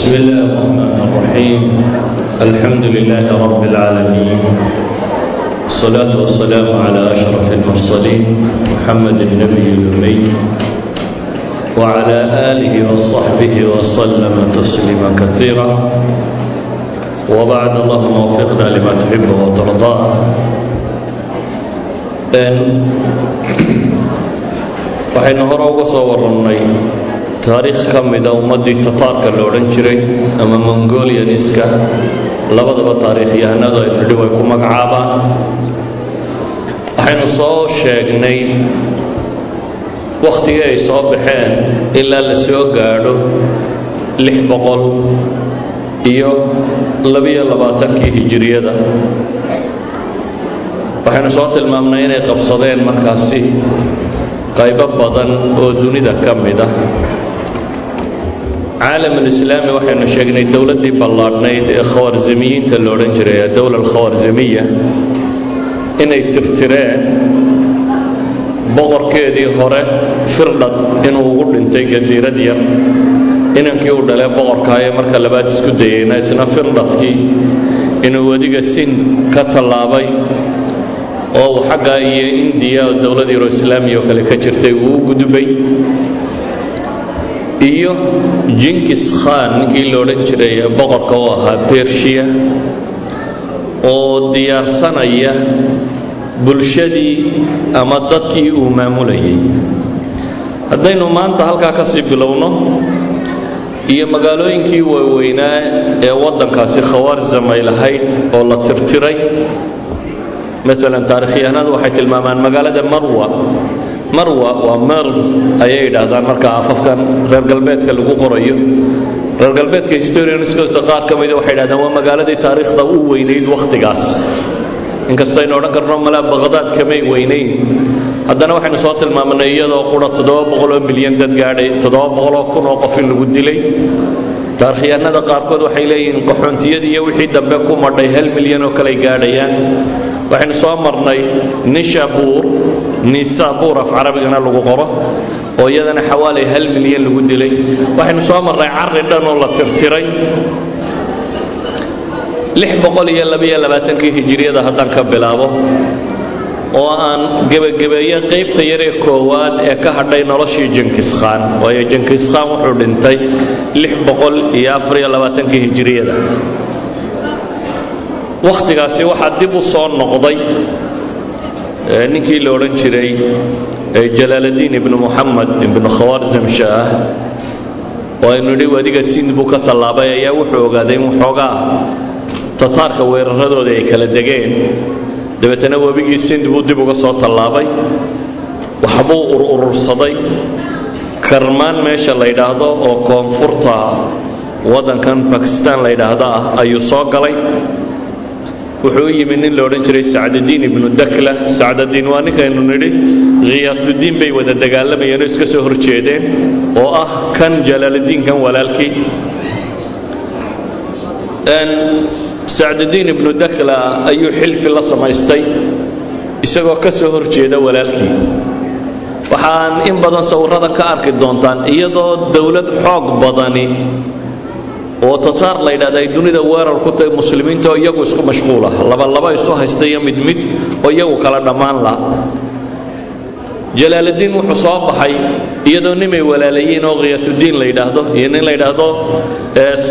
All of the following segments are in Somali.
بسم الله الرحمن الرحيم الحمد لله رب العالمين الصلاة والسلام على أشرف المرسلين محمد النبي الأمي وعلى آله وصحبه وسلم تسليما كثيرا وبعد اللهم وفقنا لما تحب وترضاه waxaynu hore uga soo warannay taariikh ka mida ummaddii tataarka la odhan jiray ama mongolianiska labadaba taariikhyahanadu aynu nidhi way ku magacaabaan. Waxaynu soo sheegnay wakhtigii ay soo baxeen ilaa la soo gaadho lix boqol iyo labiyo labaatankii hijiriyada waxaynu soo tilmaamnay inay qabsadeen markaasi qaybo badan oo dunida ka mid ah caalam alislaami waxaynu sheegnay dowladdii ballaadhnayd ee khawarzimiyiinta la odhan jiray adowla alkhawarzimiya inay tirtireen boqorkeedii hore firdhad inuu ugu dhintay jasiirad yar inankii uu dhalee boqorkaayo marka labaad isku dayeyna isna firdhadkii inuu wadiga sind ka tallaabay oo uu xagga iyo indiya oo dowlad yaro islaamiya oo kale ka jirtay uu u gudbay iyo jinkis khan ninkii la odhan jiray boqorka u ahaa bershiya oo diyaarsanaya bulshadii ama dadkii uu maamulayay. Haddaynu maanta halkaa ka sii bilowno iyo magaalooyinkii waaweynaa ee waddankaasi khawaarzam ay lahayd oo la tirtiray maalan taarikhyahanadu waxay tilmaamaan magaalada marwa marwa waa merv ayay yidhaahdaan marka afafkan reer galbeedka lagu qorayo. Reer galbeedka historianskoosta qaar ka mida waxay yidhahdaan waa magaaladii taariikhda u weynayd wakhtigaas. Inkastaynu odhan karno malaa baqhdaad kamay weynayn. Haddana waxaynu soo tilmaamnay iyadoo qura boqoloo milyan dad gaadhay boqoloo kun oo qof in lagu dilay. Taarikhyahanada qaarkood waxay leeyihiin qaxoontiyadii iyo wixii dambe ku madhay hal milyan oo kaley gaadhayaan. Waxaynu soo marnay nishabuur nisabuur af carabigana lagu qoro oo iyadana xawaalay hal milyan lagu dilay. Waxaynu soo marnay carri dhan oo la tirtiray. Labaatankii hijiriyada haddaan ka bilaabo oo aan gebagabeeye qaybta yaree koowaad ee ka hadhay noloshii jenkiskhan waayo jenkiskhan wuxuu dhintay labaatankii hijiriyada wakhtigaasi waxaa dib u soo noqday ninkii la odhan jiray jalaaladiin ibnu muxamed ibnu khawarzam shaah oo aynu nidhi wadiga sind buu ka tallaabay ayaa wuxuu ogaaday in waxoogaa tataarka weeraradoodii ay kala degeen. Dabeetana webigii sind buu dib uga soo tallaabay. Waxbuu ururursaday karmaan meesha la yidhaahdo oo koonfurta waddankan bakistan la yidhaahdo ah ayuu soo galay wuxuu u yimid nin la odhan jiray sacdadiin ibnu dakla. Sacdadiin waa ninkaynu nidhi khiyaasudiin bay wada dagaalamayeen oo iska soo horjeedeen oo ah kan jalaaladiinkan walaalkii. Sacdadiin ibnu dakla ayuu xilfi la samaystay isagoo ka soo horjeeda walaalkii. Waxaan in badan sawirada ka arki doontaan iyadoo dowlad xoog badani oo tataar la yidhahda ay dunida weerar ku tahay muslimiinta oo iyagu isku mashquula labalaba isu haysta iyo mid mid oo iyagu kala dhammaan la jalaaladiin wuxuu soo baxay iyadoo nimay walaalayiin oo khiyatudiin la yidhaahdo. Iyo nin la yidhaahdo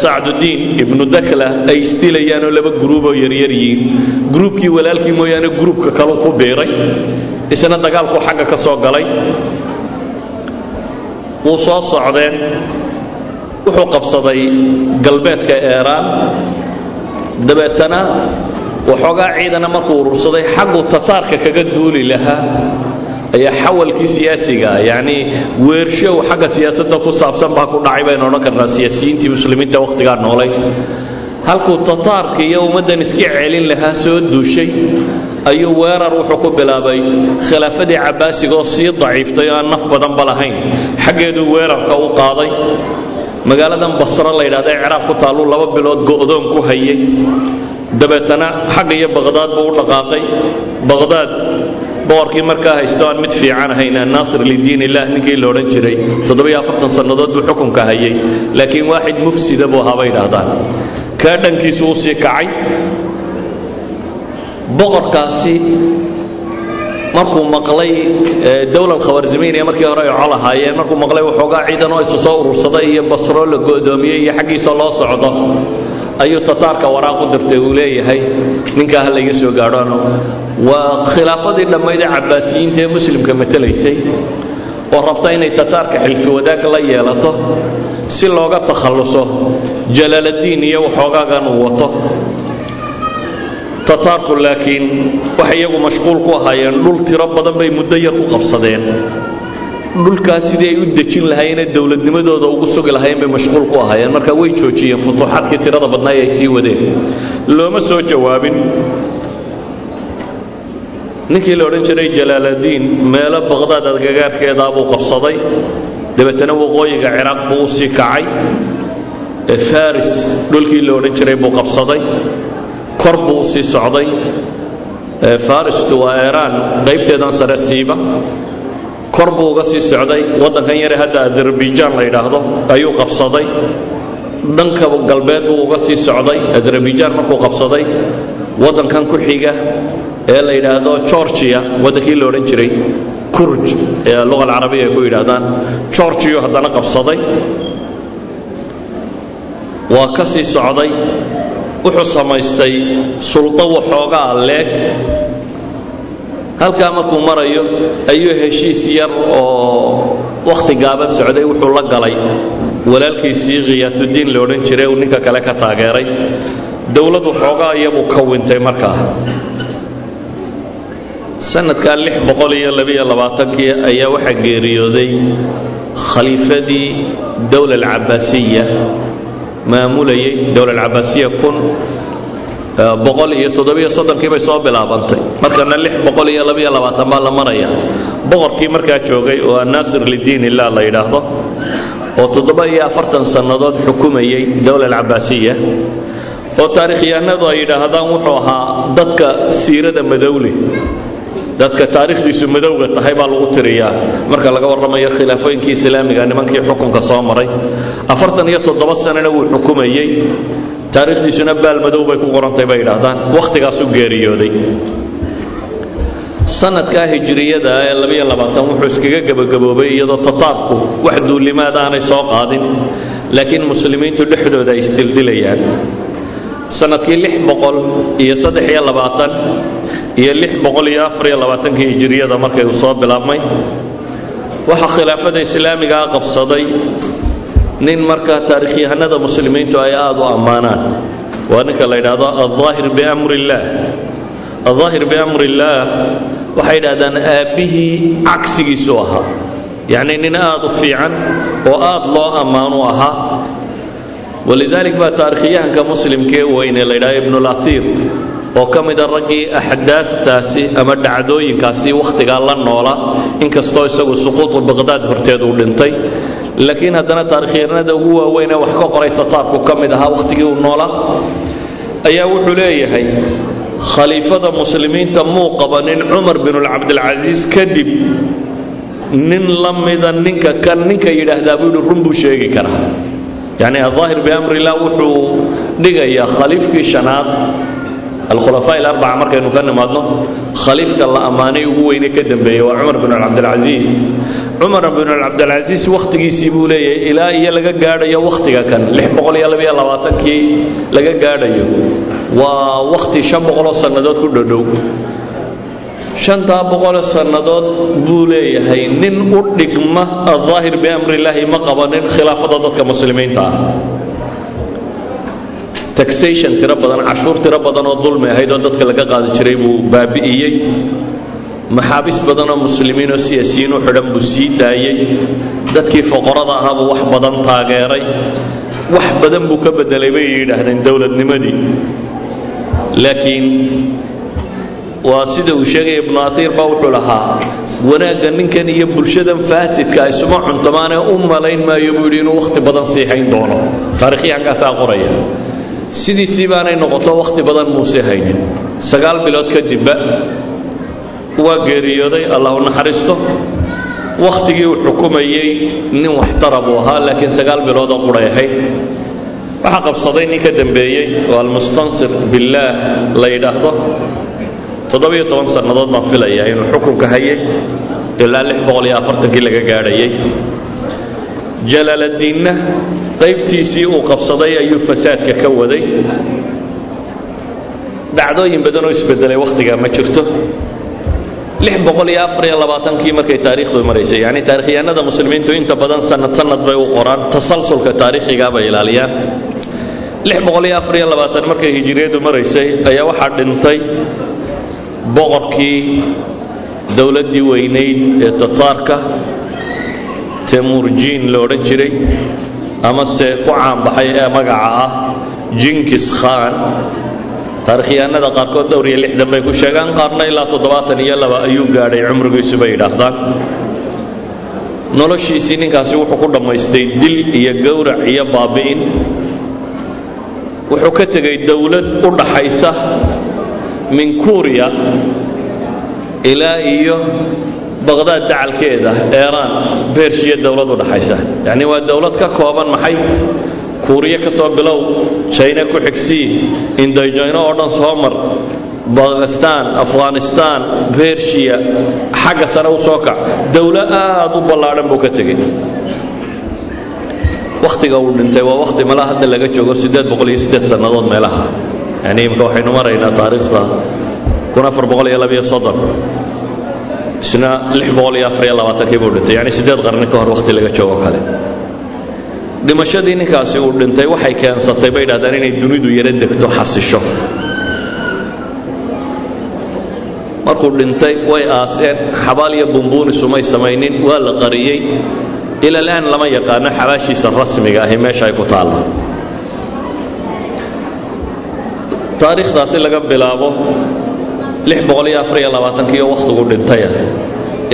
sacdudiin ibnu dakla ay isdilayaan oo laba gruuboo yaryar yihiin. Gruubkii walaalkii mooyaane gruubka kalu ku biiray isna dagaalkuu xagga ka soo galay. Wuu soo socdeen wuxuu qabsaday galbeedka eeraan dabeetana waxoogaa ciidana markuu urursaday xaggu tataarka kaga duuli lahaa ayaa xawalkii siyaasiga yacnii weershow xagga siyaasadda ku saabsan baa ku dhacay baynu odhan karnaa siyaasiyiintii muslimiinta wakhtigaa noolay. Halkuu tataarka iyo ummaddan iska celin lahaa soo duushay ayuu weerar wuxuu ku bilaabay khilaafadii cabbaasiga oo sii daciiftay oo aan naf badanba lahayn. Xaggeeduu weerarka u qaaday magaaladan basro la yidhahda ee ciraaq ku taalluu laba bilood go'doon ku hayay. Dabeetana xagga iyo baqhdaad buu u dhaqaaqay. Baqhdaad boqorkii markaa haysto aan mid fiican ahayn annaasir lidiin illah ninkii la odhan jiray toddobiyo afartan sannadood buu xukunka hayay. Laakiin waaxid mufsida buu ahaa bay idhaahdaan kaa dhankiisu uu sii kacay. Boqorkaasi markuu maqlay dowlad khawarzimiiniya markii hore ay col markuu maqlay waxoogaa ciidan oo isu soo urursaday iyo basro la go'doomiyey iyo xaggiisa loo socdo. Ayuu tataarka waraaq u dirtay uu leeyahay ninkaa ha layga soo gaadhoano waa khilaafadii dhammayd ee cabbaasiyiinta ee muslimka matelaysay oo rabta inay tataarka xilfi wadaag la yeelato si looga takhalluso jalaaladiin iyo waxoogaagan uu wato tataarku laakiin waxay iyagu mashquul ku ahaayeen dhul tiro badan bay muddo yar u qabsadeen. Dhulkaas sidii ay u dejin lahaayeenee dowladnimadooda ugu sugi lahaayeen bay mashquul ku ahaayeen. Marka way joojiyeen futuuxaadkii tirada badnaa ay sii wadeen. Looma soo jawaabin. Ninkii la odhan jiray jalaaladiin meelo baqhdaad adgagaarkeedaa buu qabsaday. Dabeetana waqooyiga ciraaq buu u sii kacay. Faris dhulkii la odhan jiray buu qabsaday kor buu u sii socday faristu waa iiraan qaybteedan sare siiba. Kor buu uga sii socday waddankan yare hadda adarabijaan la yidhaahdo ayuu qabsaday. Dhanka galbeed buu uga sii socday adarabijaan markuu qabsaday waddankan ku xiga ee la yidhaahdo georgia waddankii la odhan jiray kurj ee luqa alcarabiya ay ku yidhaahdaan georgiyu haddana qabsaday. Waa ka sii socday wuxuu samaystay suldo waxoogaa leeg. Halkaa markuu marayo ayuu heshiis yar oo wakhti gaaban socday wuxuu la galay. Walaalkiisii khiyaatudiin la odhan jiray uu ninka kale ka taageeray. Dowlad waxoogaa iyabuu ka wintay markaa. Sanadkaa lix boqol iyo labiyo labaatankii ayaa waxaa geeriyooday khaliifadii dowla alcabaasiya maamulayay dowla alcabaasiya kun boqol iyo toddobiyo soddonkii bay soo bilaabantay. Markana lix boqol iyo labiyo labaatan baa la maraya. Boqorkii markaa joogay oo annaasir lidiin illah la yidhaahdo oo toddoba iyo afartan sannadood xukumayay dowla alcabaasiya oo taarikhyahanadu ay yidhaahdaan wuxuu ahaa dadka siirada madowle dadka taarikhdiisu madowga tahay baa lagu tiriyaa. Marka laga warramayo khilaafooyinkii islaamiga nimankii xukunka soo maray. Afartan iyo toddoba sanana wuu xukumayey. Taarikhdiisuna baal madow bay ku qorantay bay yidhaahdaan. Wakhtigaasuu geeriyooday. Sanadkaa hijriyada ee labiyo labaatan wuxuu iskaga gebagaboobay iyadoo tataarku wax duulimaad aanay soo qaadin. Laakiin muslimiintu dhexdooda ay isdildilayaan sannadkii lix boqol iyo saddex iyo labaatan iyo hijiriyada markay uu soo bilaabmay. Waxaa khilaafada islaamigaa qabsaday nin markaa taarikhyahanada muslimiintu ay aada u ammaanaan. Waa ninka la yidhaahdo aldaahir biamri illaah aldaahir biamri illaah waxay yidhahdaan aabbihii cagsigiisu ahaa. Yacni nin aada u fiican oo aada loo ammaanu ahaa. Walidalik baa taarikhyahanka muslimkee weyne la yidhahdo ibnulatiir oo ka mida raggii axdaaftaasi ama dhacdooyinkaasi wakhtigaa la noola inkastoo isagu suquutu baqhdaad horteed uu dhintay. Laakiin haddana taarikhyahanada ugu waaweyn ee wax ka qoray tataarku ka mid ahaa wakhtigii uu noolaa ayaa wuxuu leeyahay khaliifada muslimiinta muu qabanin cumar binulcabdilcasiis kadib nin la mida ninka kan ninka yidhaahdaa buu yidhi run buu sheegi karaa. Yacni aldaahir biamrillah wuxuu dhigayaa khaliifkii shanaad alkhulafaa ilarbaca markaynu ka nimaadno khaliifka la ammaanay ugu weyne ka dambeeyey waa cumar bin cabdilcasiis cumar bin cabdilcasiis wakhtigiisii buu leeyahay ilaa iyo laga gaadhayo wakhtiga kan labaatankii laga gaadhayo waa wakhti shan boqoloo sannadood ku dhodhow shantaa boqoloo sannadood buu leeyahay nin u dhigma aldaahir biamrillaahi ma qabanin khilaafada dadka muslimiinta ah taxation tiro badan cashuur tiro badan oo dulmi ahayd oo dadka laga qaadi jiray buu baabi'iyey. Maxaabiis badan oo muslimiin oo siyaasiyiin u xidhan buu sii daayey. Dadkii foqorada ahaa buu wax badan taageeray. Wax badan buu ka bedelay bay yidhaahdeen dowladnimadii. Laakiin waa sida uu sheegaya ibnu atiir baa wuxuu lahaa wanaagga ninkan iyo bulshadan faasidka isuma cuntamaanee u malayn maayo buu yidhi inuu wakhti badan sii hayn doono. Taarikhyahankaasaa qoraya sidiisii baanay noqoto wakhti badan muuse haynin. Sagaal bilood kadibba waa geeriyooday allah u naxariisto. Wakhtigii uu xukumayey nin waxtara buu ahaa laakiin sagaal bilood oo quray ahayd waxaa qabsaday nin ka dambeeyey oo almustansir billaah la yidhaahdo. Toddobiyo toban sannadood baan filayaa inuu xukunka hayay ilaa lix boqol iyo afartankii laga gaadhayay. Jalaaladiinna qaybtiisii uu qabsaday ayuu fasaadka ka waday. Dhacdooyin badan oo isbedelay wakhtigaa ma jirto. Labaatankii markay taariikhdu maraysay yacni taarikhyahanada muslimiintu inta badan sanad sanad bay u qoraan tasalsulka taariikhigaa bay ilaaliyaan. Markay hijiriyadu maraysay ayaa waxaa dhintay boqorkii dowladdii weynayd ee tataarka temurjiin la odhan jiray amase ku caanbaxay ee magaca ah jinkis khan. Taarikhyahanada qaarkood dhowr iyo lixdan bay ku sheegaan qaarna ilaa toddobaatan iyo laba ayuu gaadhay cumrigiisu bay yidhaahdaan noloshiisii ninkaasi wuxuu ku dhammaystay dil iyo gowrac iyo baabi'in. Wuxuu ka tegay dowlad u dhaxaysa min kuuriya ilaa iyo baqdaad dacalkeeda eeraan bershiya dowlad dhaxaysa. Yacni waa dowlad ka kooban maxay? Kuuriya ka soo bilow jayna ku xigsii indayjayno oo dhan soo mar bakistaan afghanistaan bershiya xagga sare u soo kac. Dowlo aad u ballaadhan buu ka tegey. Wakhtiga uu dhintay waa wakhti malaa hadda laga joogo siddeed boqol iyo siddeed sannadood meelaha. Yani imka waxaynu maraynaa taariikhda kun afar boqol iyo labiyo soddon isna lix boqol iyo afar iyo labaatankii buu dhintay. Yani siddeed qarni ka hor wakhti laga joogo kale. Dhimashadii ninkaasi uu dhintay waxay keensatay bay dhahdaan inay dunidu yaro degto xasisho. Markuu dhintay way aaseen xabaal iyo bumbuunisumay samaynin waa la qariyey. Ila alaan lama yaqaano xabaashiisa rasmiga ahi meesha ay ku taalla. Taariikhdaasi laga bilaabo iyo wakhtigu dhintaya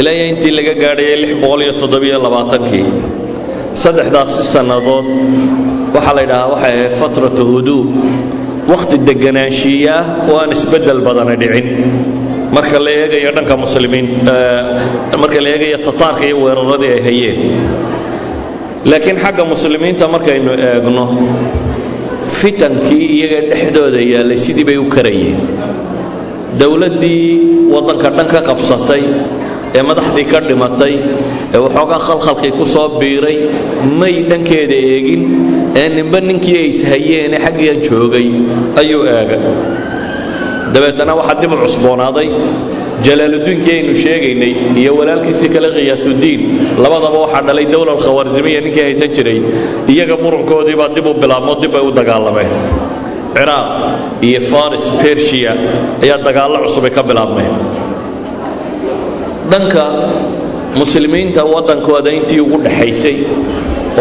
ilaa iyo intii laga gaadhayay labaatankii saddexdaasi sannadood waxaa la yidhahaa waxay ahayd fatratu huduu wakhti deganaanshiiye ah oo aan isbeddel badana dhicin. Marka la eegayo dhanka muslimiin marka la eegayo tataarka iyo weeraradii ay hayeen. Laakiin xagga muslimiinta markaynu eegno fitankii iyaga dhexdooda yaallay sidii bay u karayeen dowladdii waddanka dhan ka qabsatay ee madaxdii ka dhimatay ee waxoogaa khalkhalkii ku soo biiray may dhankeeda eegin ee ninba ninkii ay ishayeene xaggiia joogay ayuu eegay dabeetana waxaa dib u cusboonaaday jalaaludiinkii aynu sheegaynay iyo walaalkiisii kale khiyaatuddiin labadaba waxaa dhalay dowla alkhawarzimiya ninkii haysan jiray iyaga murankoodiibaa dib u bilaabmo dib ay u dagaalameen ciraaq iyo faris bershiya ayaa dagaallo cusubay ka bilaabmeen. Dhanka muslimiinta waddankooda intii ugu dhaxaysay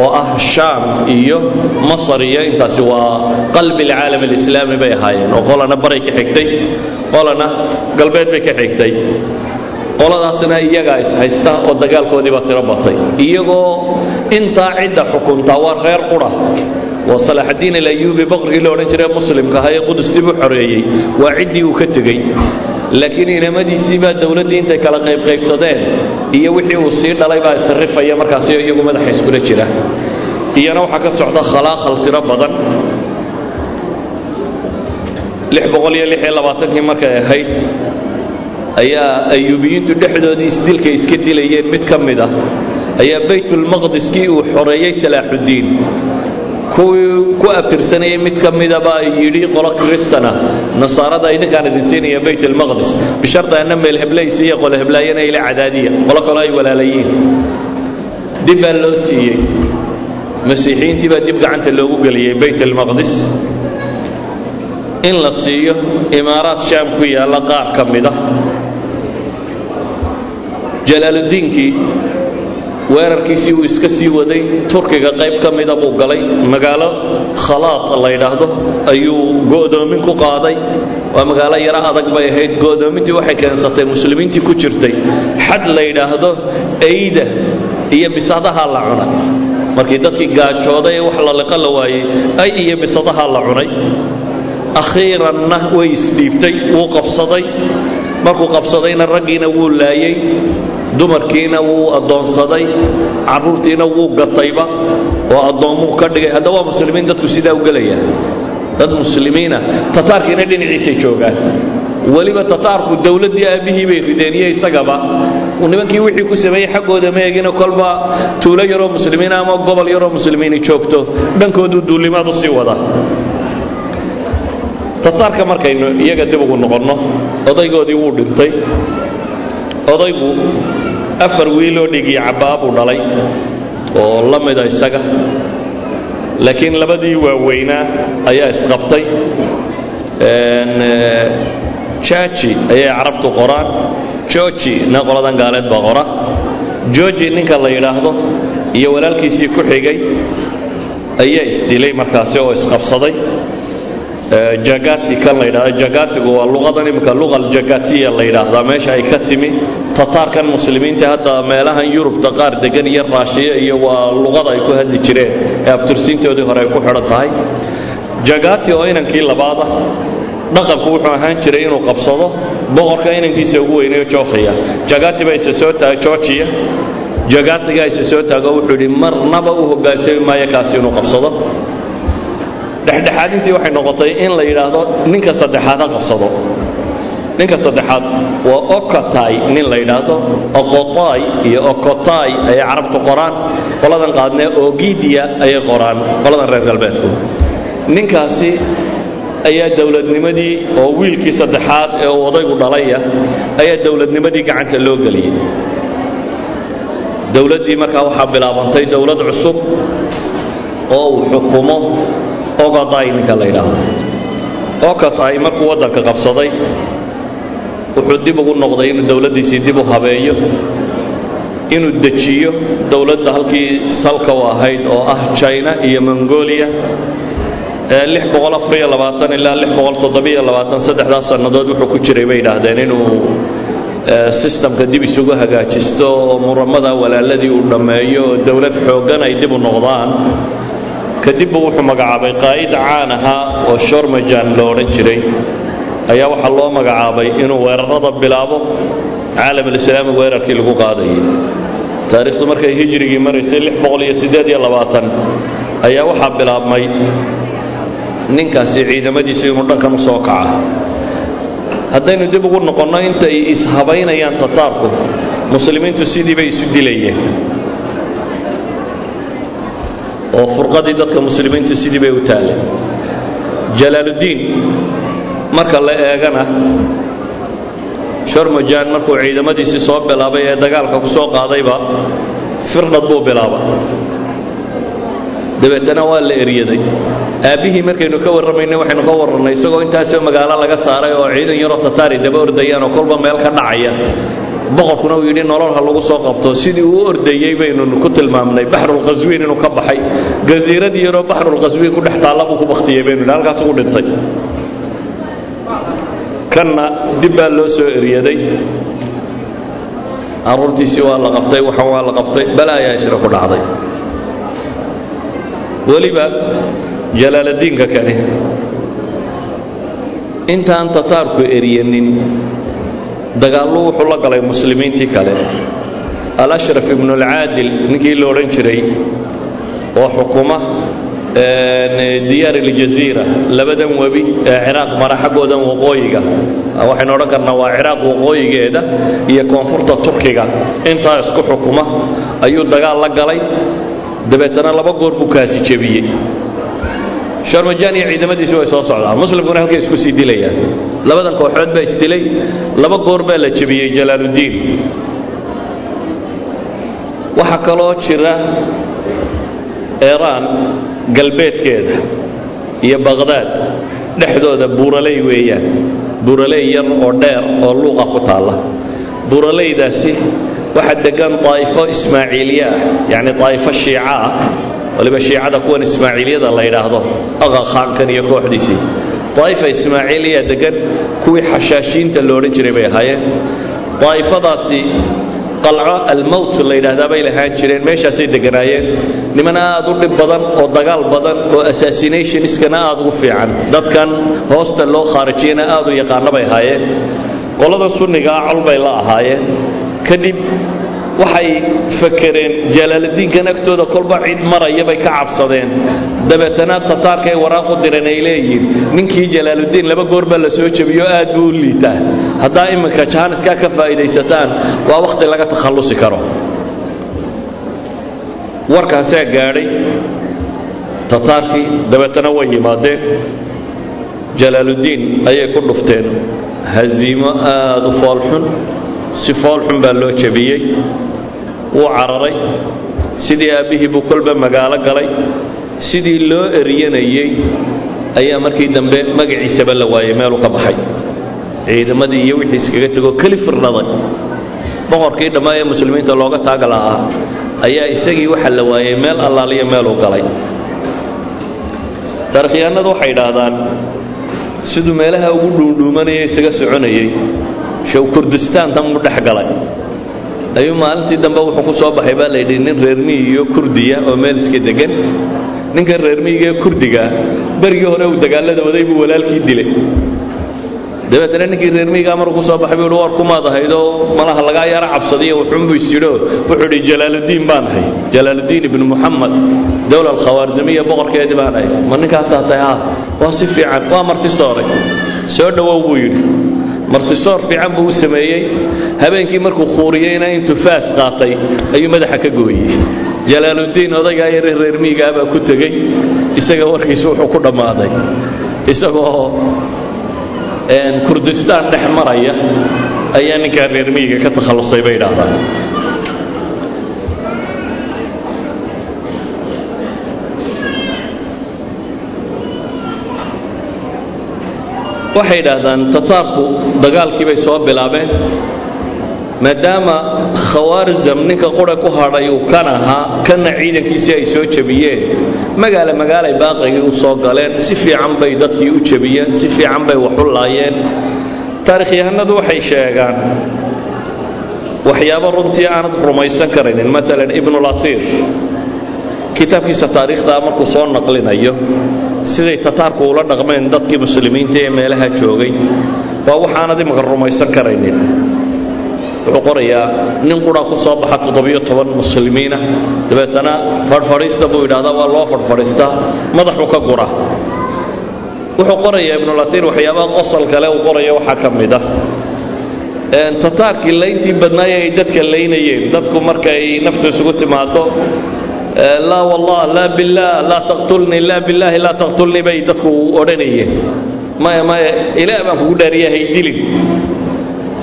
oo ah shaam iyo masar iyo intaasi waa qalbi alcaalam alislaami bay ahaayeen oo qolana baray ka xigtay qolana galbeed bay ka xigtay. Qoladaasna iyagaa ishaysta oo dagaalkoodiibaa tiro batay. Iyagoo intaa cidda xukuntaa waa reer qura waa salaaxaddiin alayuubi boqorkii la odhan jiray muslimka ahaa ee qudus dib u xoreeyey. Waa ciddii uu ka tegey. Laakiin inamadiisii baa dowladdii intay kala qaybqaybsadeen iyo wixii uu sii dhalay baa isrifaya markaasi iyagu madaxa iskula jira. Iyana waxaa ka socda khalaaqal tiro badan. Labaatankii markay ahayd ayaa ayuubiyiintu dhexdoodii isdilkay iska dilayeen mid ka mid ah ayaa baytulmaqdiskii uu xoreeyey salaaxuddiin kuwii ku abtirsanayay mid ka midaba yidhi qolo kristana nasaarada idinkaan idin siinaya bayt almaqdis bisharta anna meel heblaysi iyo qolo heblaayana ila cadaadiya. Qolo kaloo ay walaalayiin. Dib baa loo siiyey. Masiixiyiintii baa dib gacanta loogu geliyey bayt almaqdis in la siiyo imaaraad shaam ku yaalla qaar ka mid ah. Jalaaluddiinkii weerarkiisii uu iska sii waday turkiga qayb ka mida buu galay. Magaalo khalaad la yidhaahdo ayuu go'doomin ku qaaday. Waa magaalo yaro adag bay ahayd. Go'doomintii waxay keensatay muslimiintii ku jirtay. Xad la yidhaahdo eyda iyo bisadaha la cunay. Markii dadkii gaajooday ee wax la liqo la waayey ay iyo bisadaha la cunay. Akhiiranna way isdhiibtay wuu qabsaday. Markuu qabsadayna raggiina wuu laayey dumarkiina wuu addoonsaday carruurtiina wuu gatayba oo addoommuu ka dhigay. Hadda waa muslimiin dadku sidaa u gelaya dad muslimiina tataarkiina dhinaciisay joogaan. Weliba tataarku dowladdii aabbihii bay rideen iyo isagaba. Nimankii wixii ku sameeyey xaggooda ma egina kolba tuulo yaroo muslimiina ama gobol yaroo muslimiini joogto. Dhankooduu duulimaad u sii wada. Tataarka markaynu iyaga dib ugu noqonno odaygoodii wuu dhintay. Odaygu afar wiiloo dhigii cabbaa buu dhalay oo la mida isaga. Laakiin labadii waaweynaa ayaa isqabtay. Jaaji ayay carabtu qoraan. Georgi na qoladan gaaleed baa qora. Georgi ninka la yidhaahdo iyo walaalkiisii ku xigay ayaa isdilay markaasi oo isqabsaday jagati kan la yidhahdo. Jagatigu waa luqadan imika luqa aljagatiya la yidhaahdaa meesha ay ka timi tataarkan muslimiinta hadda meelahan yurubta qaar degan iyo raashiya iyo waa luqada ay ku hadli jireen. Ee abtirsiintoodii hore ku xidhan tahay. Jagati oo inankii labaada dhaqanku wuxuu ahaan jiray inuu qabsado. Boqorka inankiisa ugu weynayo jookhiya jagati baa soo taagay georgiya jagatigaa isa soo taago wuxuu yidhi marnaba u hoggaansami maayo kaasi inuu qabsado dhexdhexaadintii waxay noqotay in la yidhaahdo ninka saddexaad ha qabsado. Ninka saddexaad waa okotay nin la yidhaahdo okotai iyo okotai ayay carabtu qoraan qoladan qaadnee ogidia ayay qoraan qoladan reer galbeedku. Ninkaasi ayaa dowladnimadii oo wiilkii saddexaad ee uu odaygu dhalaya ayaa dowladnimadii gacanta loo geliyey dowladdii markaa waxaa bilaabantay dowlad cusub oo uu xukumo ogoday ninka la yidhaahdo. Okotay markuu waddanka qabsaday wuxuu dib ugu noqday inuu dowladdiisii dib u habeeyo inuu dejiyo dowladda halkii salka u ahayd oo ah china iyo mongolia ilaa saddexdaas sannadood wuxuu ku jiray bay yidhaahdeen inuu sistamka dib isugu hagaajisto oo muramada walaaladii uu dhammeeyo oo xooggan ay dib u noqdaan kadibbu wuxuu magacaabay qaa'id caan ahaa oo shormajan lo odhan jiray. Ayaa waxaa loo magacaabay inuu weerarada bilaabo caalamalislaami weerarkii lagu qaadayay taariikhdu markay hijrigii maraysay ayaa waxaa bilaabmay ninkaasi ciidamadiisu inuu dhankan u soo kaca. Haddaynu dib ugu noqonno intay ishabaynayaan tataarku muslimiintu sidii bay isu dilayeen oo furqadii dadka muslimiintu sidii bay u taalleen jalaaluddiin marka la eegana shormajan markuu ciidamadiisii soo bilaabay ee dagaalka ku soo qaadayba firdhad buu bilaaba dabeetana waa la eryaday. Aabbihii markaynu ka warramayna waxaynu ka warrannay isagoo intaasoo magaalo laga saaray oo ciidan yaroo tataari daba ordayaan oo kolba meel ka dhacaya boqorkuna uu yidhi nolol ha lagu soo qabto. Sidii uu ordayey baynu ku tilmaamnay baxrulkhaswiin inuu ka baxay. Gasiiradii yaroo baxrulkhaswiin ku dhex taalla buu ku baktiyey baynu halkaas ugu dhintay. Kanna dib baa loo soo eryaday carruurtiisii waa la qabtay waxan waa la qabtay balaayaa isna ku dhacday. Weliba jalaaladiinka kani intaan tataarku eryanin dagaallu wuxuu la galay muslimiintii kale. Alashraf ibnu alcaadil ninkii la odhan jiray oo xukuma diyaar aljaziira labadan webi ee ciraaq mara xaggoodan waqooyiga. Waxaynu odhan karnaa waa ciraaq waqooyigeeda iyo koonfurta turkiga. Intaa isku xukuma ayuu dagaal la galay. Dabeetana laba goor buu kaasi jebiyey sharmajan iyo ciidamadiisi way soo socdaan muslimkuna halkay isku sii dilayaan. Labadan kooxood baa isdilay laba goor baa la jebiyey jalaaluddiin waxaa kaloo jira eeraan galbeedkeeda iyo baqhdaad dhexdooda buuraley weeyaan. Buuraley yar oo dheer oo luuqa ku taalla. Buuralaydaasi waxaa degan daa'ifo ismaaciiliye ah yacni daa'ifo shiica ah waliba shiicada kuwan ismaaciiliyada la yidhaahdo aqa khaankan iyo kooxdiisii daa'ifa ismaaciiliya degan kuwii xashaashiinta lo odhan jiray bay ahaayeen. Daa'ifadaasi qalco almowt la yidhaahdaa bay lahaan jireen meeshaasay deganaayeen. Niman aad u dhib badan oo dagaal badan oo assassinationskana aad ugu fiican. Dadkan hoosta loo khaarijiyana aad u yaqaano bay ahaayeen. Qolada sunnigaa col bay la ahaayeen. Kadib waxay fakereen jalaaladiinkan agtooda kolba cid maraya bay ka cabsadeen. Dabeetana tataarkay waraaq u direen ay leeyihiin. Ninkii jalaaludiin laba goor baa la soo jebiyo aad buu u liitaa haddaa iminka jaaniskaa ka faa'iidaysataan waa wakhti laga takhallusi karo. Warkaasaa gaadhay. Tataarkii dabeetana way yimaadeen. Jalaaludiin ayay ku dhufteen haziimo aad u foolxun si foolxun baa loo jebiyey wuu cararay. Sidii aabbihii buu kolba magaalo galay. Sidii loo eryanayey ayaa markii dambe magaciisaba la waayey meeluu ka baxay. Ciidamadii iyo wixii iskaga tegoo keli firnaday boqorkii dhammaa ee muslimiinta looga taaga lahaa ayaa isagii waxa la waayey meel allaaliyo meeluu galay. Taarikhyahanadu waxay idhaahdaan siduu meelaha ugu dhuundhuumanaya isaga soconayey show kurdistaantan mu dhex galay. Maalintii dambe wuxuu ku soo baxay baa layidhi nin reermiyi iyo kurdiya oo meel iska degan ninkan reermiyiga ee kurdigaa berigii hore uu dagaalada waday buu walaalkii dilay. Dabeetana ninkii reermiyigaa markuu ku soo baxay buu war kumaad ahaydoo malaha lagaa yaro cabsadiyo wuxuunbuu isyidho wuxuu idhi jalaaludiin baan ahay jalaaludiin ibnu muxamed dowla alkhawaarzamiya boqorkeedii baan ahay. Ma ninkaasaa tahay? Ah waa si fiican waa martisooray soo dhowow buu yidhi martisoor fiican buu u sameeyey. Habeenkii markuu khuuriyeyna intuu faas qaatay ayuu madaxa ka gooyey. Jalaaludiin odaygaa yare reermiyigaa baa ku tegey. Isaga warkiisu wuxuu ku dhammaaday. Isagoo kurdistaan dhex maraya ayaa ninkaa reermiyiga ka takhallusay bay idhaahdaan waxay idhaahdaan tataarku dagaalkii bay soo bilaabeen maadaama khawaarzam ninka qura ku hadhay uu kan ahaa kanna ciidankiisii ay soo jebiyeen magaala magaalay baaqigii u soo galeen si fiican bay dadkii u jebiyeen si fiican bay wax u laayeen. Taarikhyahanadu waxay sheegaan waxyaabo runtii aanad rumaysan karaynin. Maalan ibnulatiir kitaabkiisa taariikhdaa markuu soo naqlinayo siday tataarku ula dhaqmeen dadkii muslimiinta ee meelaha joogay waa waxaanad imanka rumaysan karaynin. Wuxuu qorayaa nin quraa ku soo baxa toddobiyo toban muslimiina. Dabeetana fadhfadhiista buu yidhahdaa waa loo fadhfadhiistaa madaxu ka gura. Wuxuu qorayaa ibnulatiir waxyaabaha qosol kale uu qoraya waxaa ka mid ah. Tataarkii layntii badnaaya ay dadka laynayeen. Dadku markay naftu isugu timaado laa wallah laa billaah laa taqtulnii laa billaahi laa taqtulnii bay dadku odhanayeen. Maya maya ilaah baan kugu dhaariya haydilin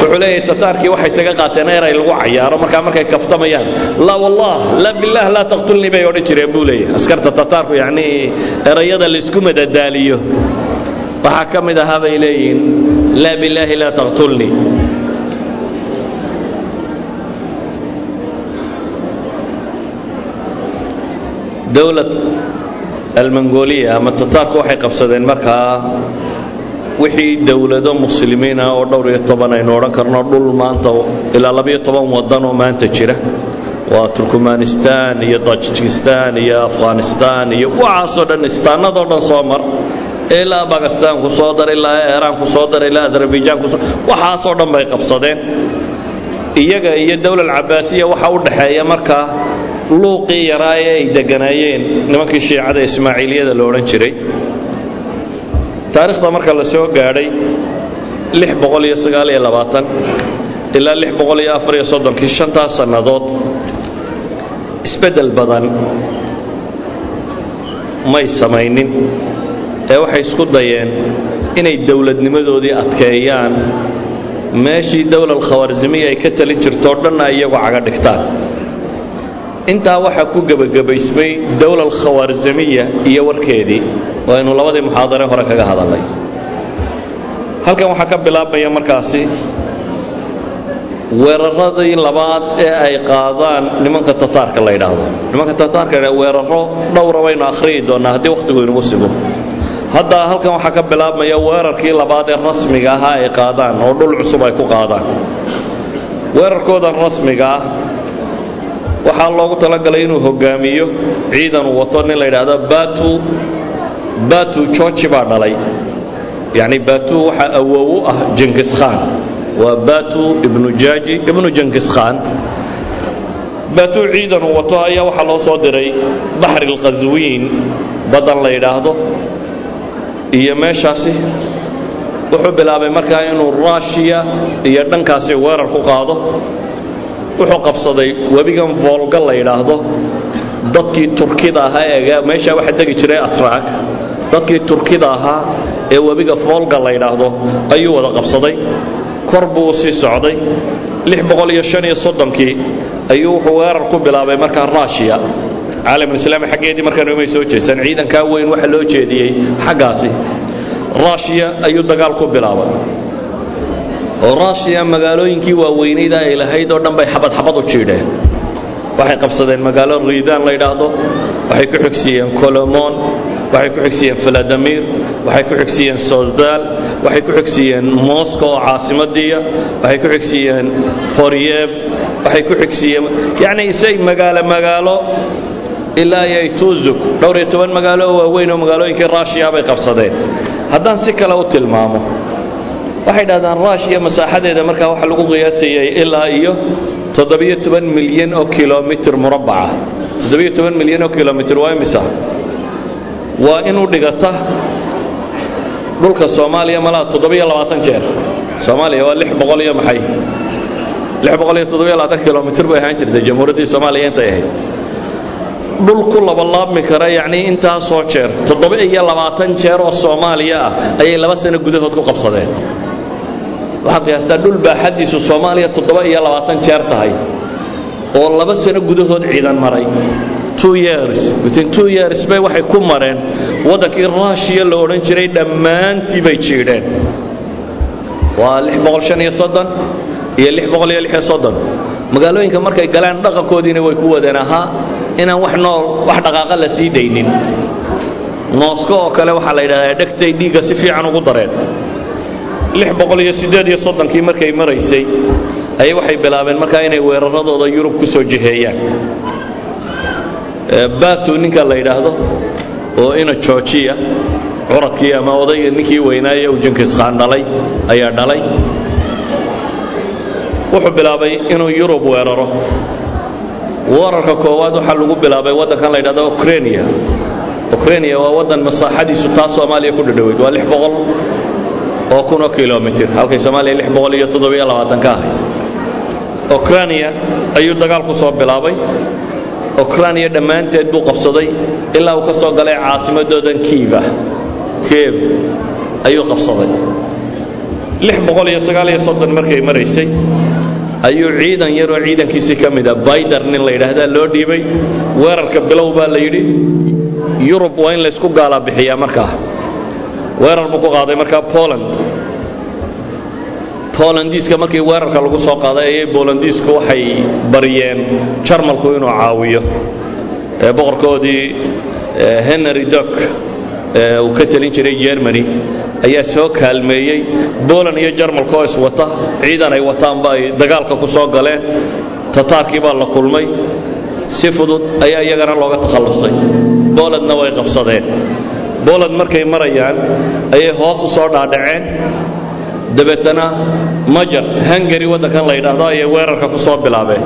wuxuu leeyahay tataarkii waxay isaga qaateen eray lagu cayaaro markaa markay kaftamayaan laa wallah laa billaah laa taqtulnii bay odhan jireen buu leeyahay. Askarta tataarku yacnii erayada laysku madadaaliyo. Waxaa ka mid ahaa bay leeyihiin laa billaahi laa taqtulnii dowlad almongoliya ama tataarku waxay qabsadeen markaa wixii dowlado muslimiina oo dhowr iyo toban aynu odhan karno dhul maanta ilaa labiyo toban oo maanta jira. Waa turkmanistan iyo tajikistan iyo afghanistan iyo waxaasoo dhan dhan soo mar. Ilaa bakistan ku soo dar ilaa iiraan ku soo dar ilaa azerbaijan ku soo waxaasoo dhan bay qabsadeen. Iyaga iyo dowlal cabaasiya waxa u dhaxeeya markaa luuqii yaraa ee ay deganaayeen nimankii shiicada ismaaciiliyada la odhan jiray. Taarikhda marka la soo gaadhay ilaa kii shantaas sannadood isbeddel badan may samaynin ee waxay isku dayeen inay dowladnimadoodii adkeeyaan. Meeshii dowlal khawarzimiya ay ka talin jirtoo dhanna iyagu caga dhigtaan intaa waxaa ku gebagabaysmay dowlal khawaarzamiya iyo warkeedii oo aynu labadii muxaadare hore kaga hadalnay. Halkan waxaa ka bilaabmaya markaasi weeraradii labaad ee ay qaadaan nimanka tataarka la yidhaahdo. Nimanka tataarka la weeraro dhowra baynu akhriyi doonnaa haddii wakhtigu inagu sigo hadda halkan waxaa ka bilaabmaya weerarkii labaad ee rasmiga ahaa ay qaadaan oo dhul cusub ay ku qaadaan. Weerarkoodan rasmiga ah waxaa loogu talagalay inuu hogaamiyo ciidan uu wato nin la yidhaahdo batu batu georgi baa dhalay. Yacni batu waxaa awow u ah jengis khan. Waa batu ibnu jaaji ibnu jankis khan. Batu ciidan wato ayaa waxaa loo soo diray baxri alkhaswiin baddan la yidhaahdo. Iyo meeshaasi wuxuu bilaabay markaa inuu ruushiya iyo dhankaasi weerar ku qaado wuxuu qabsaday webigan voolga la yidhaahdo dadkii turkida ahaa ee meeshaa waxaa degi jiray atraak dadkii turkida ahaa ee webiga voolga la yidhaahdo ayuu wada qabsaday. Kor buu u sii socday. Kii ayuu wuxuu weerar ku bilaabay markaa ruushiya caalamulislaami xaggeedii markaan umay soo jeesan ciidankaa weyn waxa loo jeediyey xaggaasi. Ruushiya ayuu dagaal ku bilaabay oo ruushiya magaalooyinkii waaweynayda ay lahayd oo dhan bay xabad xabad u jiidheen. Waxay qabsadeen magaalo riidaan la yidhaahdo waxay ku xigsiiyeen colomon waxay ku xigsiiyeen faladimir waxay ku xigsiiyeen sosdal waxay ku xigsiiyeen moscow oo caasimadiiya waxay ku xigsiiyeen qoryev waxay ku xigsiiyeen yacni isay magaalo magaalo ilaa iyo tuzuk dhowr iyo toban magaalo oo waaweyn oo magaalooyinkii ruushiya bay qabsadeen. Haddaan si kale u tilmaamo waxay dhahdaan ruushiya masaaxadeeda markaa waxaa lagu qiyaasayay ilaa iyo toddobiyo toban milyan oo kilomitr murabbaca. Toddobiyo toban milyan oo kilomitr waa imisa? Waa inuu dhigata dhulka soomaaliya malaa toddobiyo labaatan jeer. Soomaaliya waa lix boqol iyo maxay? Lix boqol iyo toddobiyo labaatan kilomitr bay ahaan jirtay jamhuuriyaddii soomaaliya intay ahayd. Dhul ku labalaabmi kara yacnii intaasoo jeer toddoba iyo labaatan jeer oo soomaaliya ah ayay laba sano gudahood ku qabsadeen waxaad qiyaastaa dhul baaxaddiisu soomaaliya toddoba iyo labaatan jeer tahay oo laba sano gudahood ciidan maray. Two years within two years bay waxay ku mareen waddankii ruushiya la odhan jiray dhammaantii bay jiidheen. Waa lix boqol shan iyo soddon iyo lix boqol iyo lix iyo soddon. Magaalooyinka markay galaan dhaqankoodiina way ku wadeen ahaa inaan wax nool wax dhaqaaqa la sii daynin. Moosko oo kale waxaa la yidhahdaa dhegtay dhiigga si fiican ugu dareen lix boqol iyo siddeed iyo soddonkii markay maraysay ayay waxay bilaabeen markaa inay weeraradooda yurub ku soo jiheeyaan. Batu ninka la yidhaahdo oo ina joojiya curadkii ama odayga ninkii weynaaye uu jinkiskaan dhalay ayaa dhalay. Wuxuu bilaabay inuu yurub weeraro. Weerarka koowaad waxaa lagu bilaabay waddankan la yidhahdo ukrainia ukrainia waa waddan masaaxadiisu taa soomaaliya ku dhadhoweyd waa oo kunoo kilomitr halkay soomaaliya lix boqol iyo toddobiyo labaatan ka ahay. Ukrainia ayuu dagaal ku soo bilaabay. Ukrainia dhammaanteed buu qabsaday ilaa uu ka soo galay caasimadoodan kiiv ah. Kiev ayuu qabsaday. Lix boqol iyo sagaal iyo soddon markay maraysay ayuu ciidan yaroo ciidankiisii ka mid a bayder nin la yidhaahdaa loo dhiibay. Weerarka bilow baa la yidhi yurub waa in laysku gaalaa bixiyaa markaa weerar buu ku qaaday markaa poland. Bolandiiska markii weerarka lagu soo qaaday ayay bolandiisku waxay baryeen jarmalku inuu caawiyo. Boqorkoodii henry dok uu ka telin jiray germany ayaa soo kaalmeeyey. Boland iyo jarmalka oo iswata ciidan ay wataanba ay dagaalka ku soo galeen. Tataarkii baa la kulmay. Si fudud ayaa iyagana looga takhallusay bolandna way qabsadeen boland markay marayaan ayay hoos u soo dhaadhaceen. Dabeetana majar hungari waddankan la yidhaahdo ayay weerarka ku soo bilaabeen.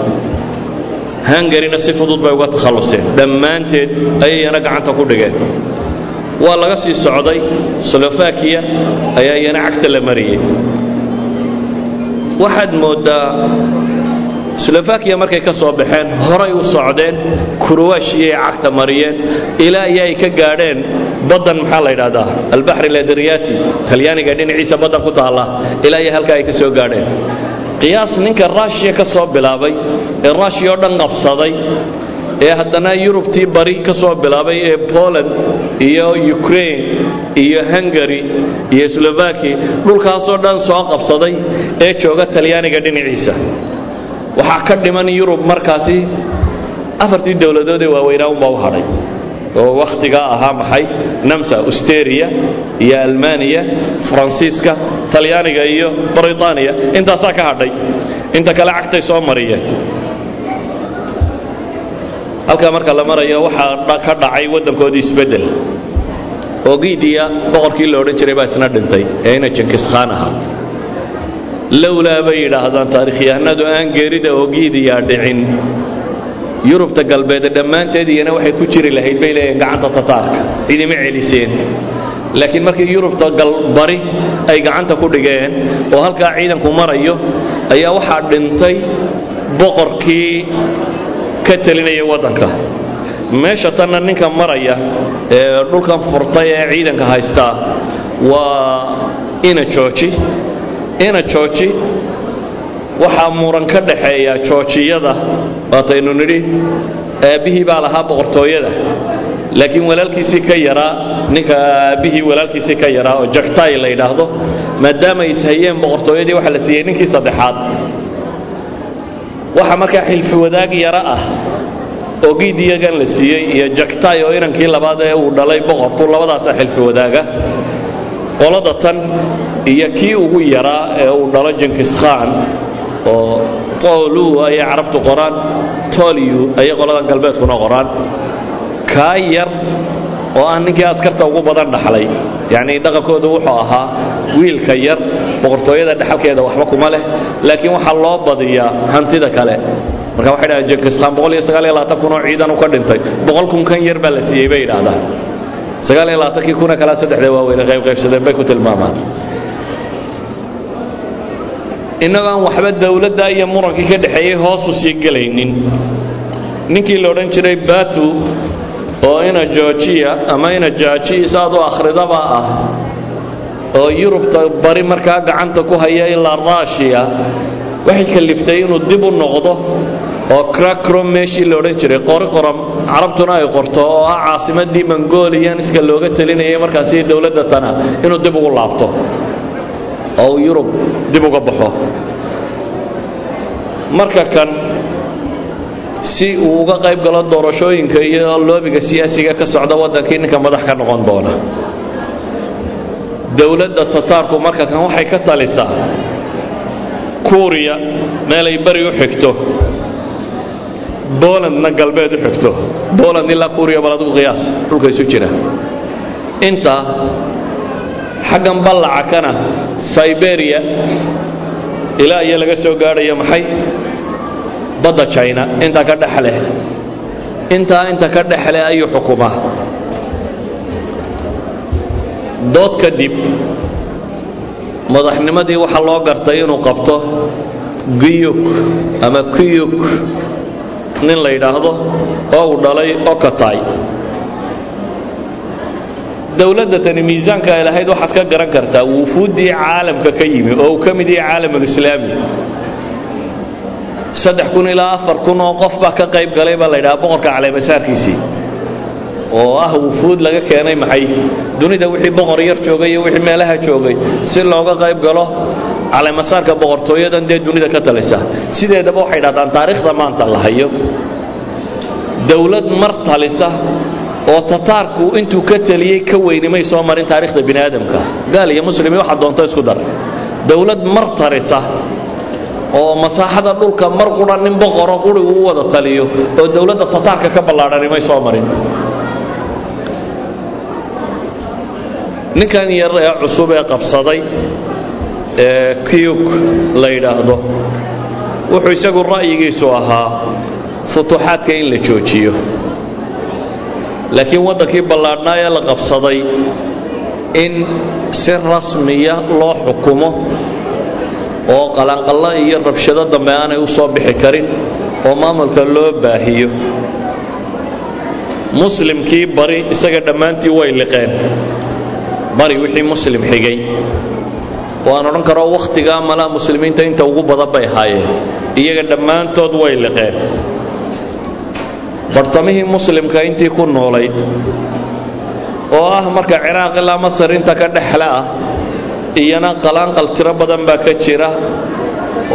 Hungarina si fudud bay uga takhalluseen dhammaanteed ayayana gacanta ku dhigeen. Waa laga sii socday slovakiya ayaa iyana cagta la mariyey waxaad mooddaa slovakiya markay ka soo baxeen horay u socdeen kurwashiyay cagta mariyeen ilaa iyo ay ka gaadheen baddan maxaa la yidhahdaa albaxri ladriyati talyaaniga dhinaciisa baddan ku taalla ilaa iyo halkaa ay ka soo gaadheen. Qiyaas ninka ruushiya ka soo bilaabay ee ruushiya oo dhan qabsaday ee haddana yurubtii bari ka soo bilaabay ee poland iyo ukraine iyo hungary iyo slovaki dhulkaasoo dhan soo qabsaday ee jooga talyaaniga dhinaciisa waxaa ka dhiman yurub markaasi afartii dowladood ee waaweynaa unbaa u oo wakhtigaa ahaa maxay? Namsa usteria iyo almaniya faransiiska talyaaniga iyo britaniya intaasaa ka hadhay. Inta kale cagtay soo mariyeen. Halkaa marka la marayo waxaa ka dhacay waddankoodii isbeddel. Oo giidiya boqorkii la odhan jiray baa isna dhintay ee ina jinkis khaan ahaa lowlaa bay yidhaahdaan taarikhyahanadu aan geerida ogiidiyaa dhicin yurubta galbeed dhammaanteed iyana waxay ku jiri lahayd bay leeyihiin gacanta tataarka cidima celiseen laakiin markii yurubta galbari ay gacanta ku dhigeen oo halkaa ciidanku marayo ayaa waxaa dhintay boqorkii ka telinaya waddanka meesha tanna ninka maraya ee dhulkan furtay ee ciidanka haystaa waa ina jooji ina jooji waxaa muran ka dhaxeeya joojiyada waataynu nidhi aabbihii baa lahaa boqortooyada. Laakiin walaalkiisii ka yaraa ninka aabbihii walaalkiisii ka yaraa oo jaktay la yidhaahdo maadaama ay ishayeen boqortooyadii waxaa la siiyey ninkii saddexaad. Waxa markaa xilfi wadaag yaro ah oo giid iyagan la siiyey iyo jaktay oo inankii labaad ee uu dhalay boqorku labadaasaa xilfi wadaaga qolada tan iyo kii ugu yaraa ee uu dhalo jinkis khan oo tolu ayay carabtu qoraan tolyu ayay qoladan galbeedkuna qoraan. Kaa yar oo ah ninkii askarta ugu badan dhaxlay yacnii dhaqankoodu wuxuu ahaa wiilka yar boqortooyada dhexalkeeda waxba kuma leh laakiin waxaa loo badiyaa hantida kale. Marka waxay dhahdeen jinkiskaan boqol iyo sagaal iyo labaatan kun oo ciidan u ka dhintay boqol kun kan yar baa la siiyey bay yidhaahdaan sagaal iyo labaatankii kuna kalaa saddexda waaweyne qaybqaybsadeen bay ku tilmaamaan innagoo waxba dowladda iyo murankii ka dhexeeyey hoosu sii gelaynin ninkii la odhan jiray batu oo ina georgiya ama ina jaaji saad u akhridaba ah oo yurubta bari markaa gacanta ku haya ilaa ruushiya waxay kaliftay inuu dib u noqdo oo crakrom meeshii la odhan jiray qori qoram carabtuna ay qorto oo ah caasimadii mongolianiska looga talinayay markaasi dowladda tana inuu dib ugu laabto. Oo yurub dib uga baxo. Marka kan si uu uga qayb galo doorashooyinka iyo loobiga siyaasiga ka socda waddankii ninka madax ka noqon doona. Dowladda tataarku marka kan waxay ka talisaa kuuriya meelay bari u xigto bolandna galbeed u xigto. Boland ilaa kuuriya bal adigu qiyaas. Dhulka isu jira. Intaa xaggan ballaca kana siberia ilaa iyo laga soo gaadhayo maxay? Badda jina intaa ka dhexleh intaa inta ka dhexleh ayuu xukumaa. Dood kadib madaxnimadii waxaa loo gartay inuu qabto giyuk ama kiyuk nin la yidhaahdo oo uu dhalay okatay dowladda tani miisaanka ay lahayd waxaad ka garan kartaa wufuuddii caalamka ka yimi oo uu ka mid yahay caalamulislaami saddex kun ilaa afar kun oo qof baa ka qayb galay baa la yidhaha boqorka caleemasaarkiisii oo ah wufuud laga keenay maxay? Dunida wixii boqor yar joogay iyo wixii meelaha joogay si looga qayb galo caleemasaarka boqortooyadan dee dunida ka talisa sideedaba waxay dhahdaan taariikhda maanta la hayo. Dowlad mar talisa oo tataarku intuu ka taliyey ka weynimay soo marin taarikhda bini aadamka gaal iyo muslimi waxaa doonto isku dar. Dowlad mar tarisa oo masaaxada dhulka mar qura nin boqoro qurigu u wada taliyo oo dowladda tataarka ka ballaadhanimay soo marin. Ninkan yar ee cusub ee qabsaday ee kiyuk la yidhaahdo. Wuxuu isagu ra'yigiisu ahaa futuuxaadka in la joojiyo. Laakiin waddankii ballaadhnaa ee la qabsaday in si rasmiya loo xukumo oo qalanqallo iyo rabshado dambe aanay u soo bixi karin oo maamulka loo baahiyo. Muslimkii bari isaga dhammaantii way liqeen. Bari wixii muslim xigay waan odhan karoo wakhtigaa malaa muslimiinta inta ugu badan bay ahaayeen iyaga dhammaantood way liqeen. Bartamihii muslimka intii ku noolayd oo ah marka ciraaq ilaa masar inta ka dhexle ah iyana qalaanqal tiro badan baa ka jira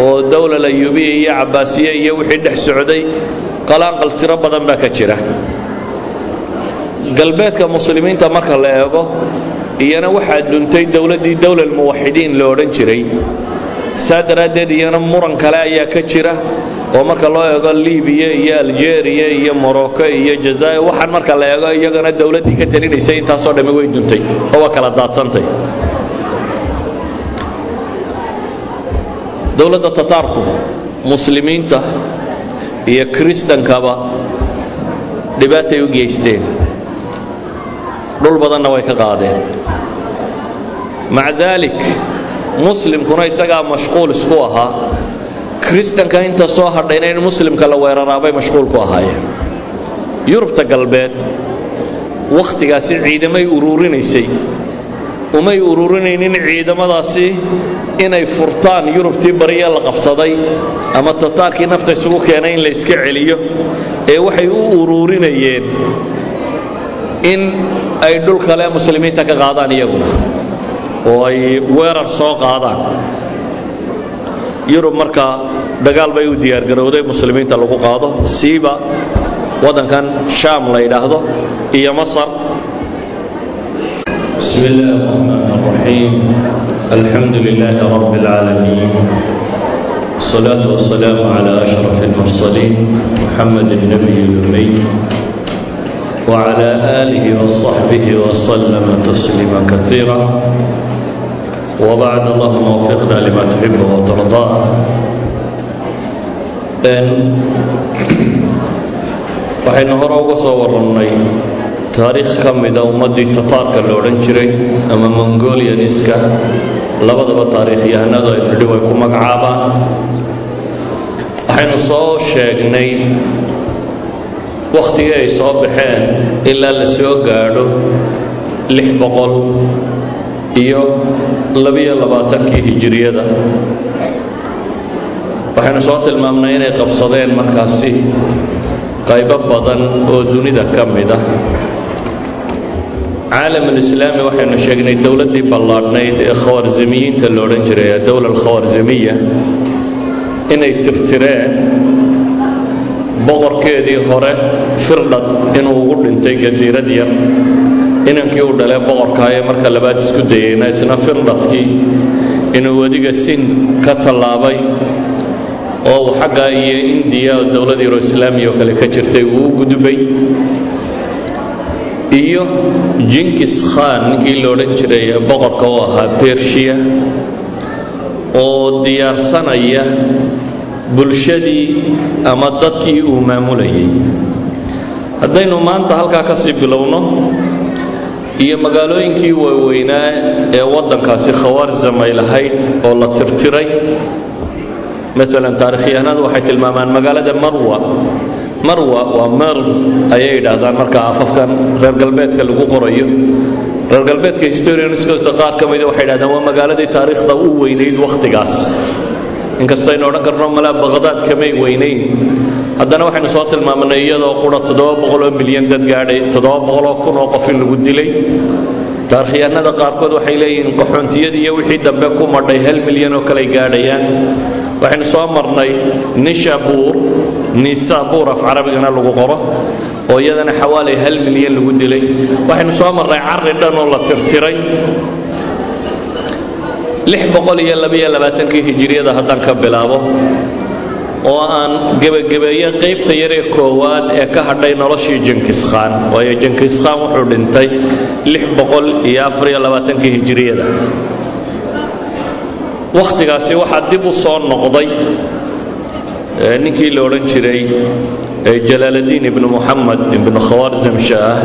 oo dowla layubiya iyo cabbaasiye iyo wixii dhex socday qalaanqal tiro badan baa ka jira. Galbeedka muslimiinta marka la eego iyana waxaa duntay dowladdii dowla almuwaxidiin la odhan jiray. Saa daraaddeed iyana muran kale ayaa ka jira oo marka loo eego libiya iyo aljeeriya iyo morocco iyo jazaa'ir waxaan marka la eego iyagana dowladdii ka talinaysay intaasoo dhammi way duntay oo waa kala daadsantay. Dowladda tataarku muslimiinta iyo kiristankaba dhibaatay u geysteen. Dhul badanna way ka qaadeen maca daalik muslimkuna isagaa mashquul isku ahaa. Kiristanka inta soo hadhayna in muslimka la weeraraabay mashquul ku ahaayeen yurubta galbeed wakhtigaasi ciidamay uruurinaysay. Umay uruurinaynin ciidamadaasi inay furtaan yurubtii bariya la qabsaday ama tataarkii nafta isugu keenay in la iska celiyo ee waxay u uruurinayeen in ay dhul kale muslimiinta ka qaadaan iyaguna oo ay weerar soo qaadaan yurub markaa dagaal bay u diyaargarowday muslimiinta lagu qaado siiba waddankan shaam la yidhaahdo iyo masar بسم الله الرحمن الرحيم الحمد لله رب العالمين الصلاة والسلام على أشرف المرسلين محمد النبي الأمي وعلى آله وصحبه وسلم تسليما كثيرا وبعد اللهم وفقنا لما تحب وترضاه waxaynu hore uga soo warannay taariikh ka mida ummaddii tataarka la odhan jiray ama mongolianiska labadaba taariikhyahanadu aynu nidhi way ku magacaabaan waxaynu soo sheegnay wakhtigii ay soo baxeen ilaa la soo gaadho lix boqol iyo labiyo labaatankii hijiriyada waxaynu soo tilmaamnay inay qabsadeen markaasi qaybo badan oo dunida ka mid ah. Caalamulislaami waxaynu sheegnay dowladdii ballaadhnayd ee khawarzimiyiinta la odhan jiray adowla alkhawarzimiya inay tirtireen boqorkeedii hore firdhad inuu ugu dhintay jasiirad yar inankii uu dhalee boqorkaayee marka labaad isku dayeyna isna firdhadkii inuu wadiga sind ka tallaabay oo uu xagga iyo indiya oo dowlad yaro islaamiya oo kale ka jirtay uu u gudbay iyo jinkis khan ninkii la odhan jiray boqorka u ahaa bershiya oo diyaarsanaya bulshadii ama dadkii uu maamulayay haddaynu maanta halkaa ka sii bilowno iyo magaalooyinkii waaweynaa ee waddankaasi khawaarzam ay lahayd oo la tirtiray. Maalan taarikhyahanadu waxay tilmaamaan magaalada marwa. Marwa waa merv ayay yidhaahdaan marka afafkan reer galbeedka lagu qorayo. Reer galbeedka historianskoosa qaar ka mida waxay yidhahdaan waa magaaladii taariikhda u weynayd wakhtigaas. Inkastoo aynu odhan karno malaa baqhdaad kamay weynayn haddana waxaynu soo tilmaamnay iyadoo qura boqoloo milyan dad gaadhay boqoloo kun oo qof in lagu dilay. Taarikhyahanada qaarkood waxay leeyihiin qaxoontiyadii iyo wixii dambe ku madhay hal milyan oo kaley gaadhayaan. Waxaynu soo marnay nishabuur nisabuur af carabigana lagu qoro oo iyadana xawaalay hal milyan lagu dilay. Waxaynu soo marnay cari dhan oo la tirtiray. Iyo hijiriyada haddaan ka bilaabo oo aan gebagabeeye qaybta yaree koowaad ee ka hadhay noloshii jenkiskhaan waayo jenkiskhaan wuxuu dhintay iyo hijiriyada wakhtigaasi waxaa dib u soo noqday ninkii la odhan jiray jalaaladiin ibnu muxamed ibnu khawarzam shaah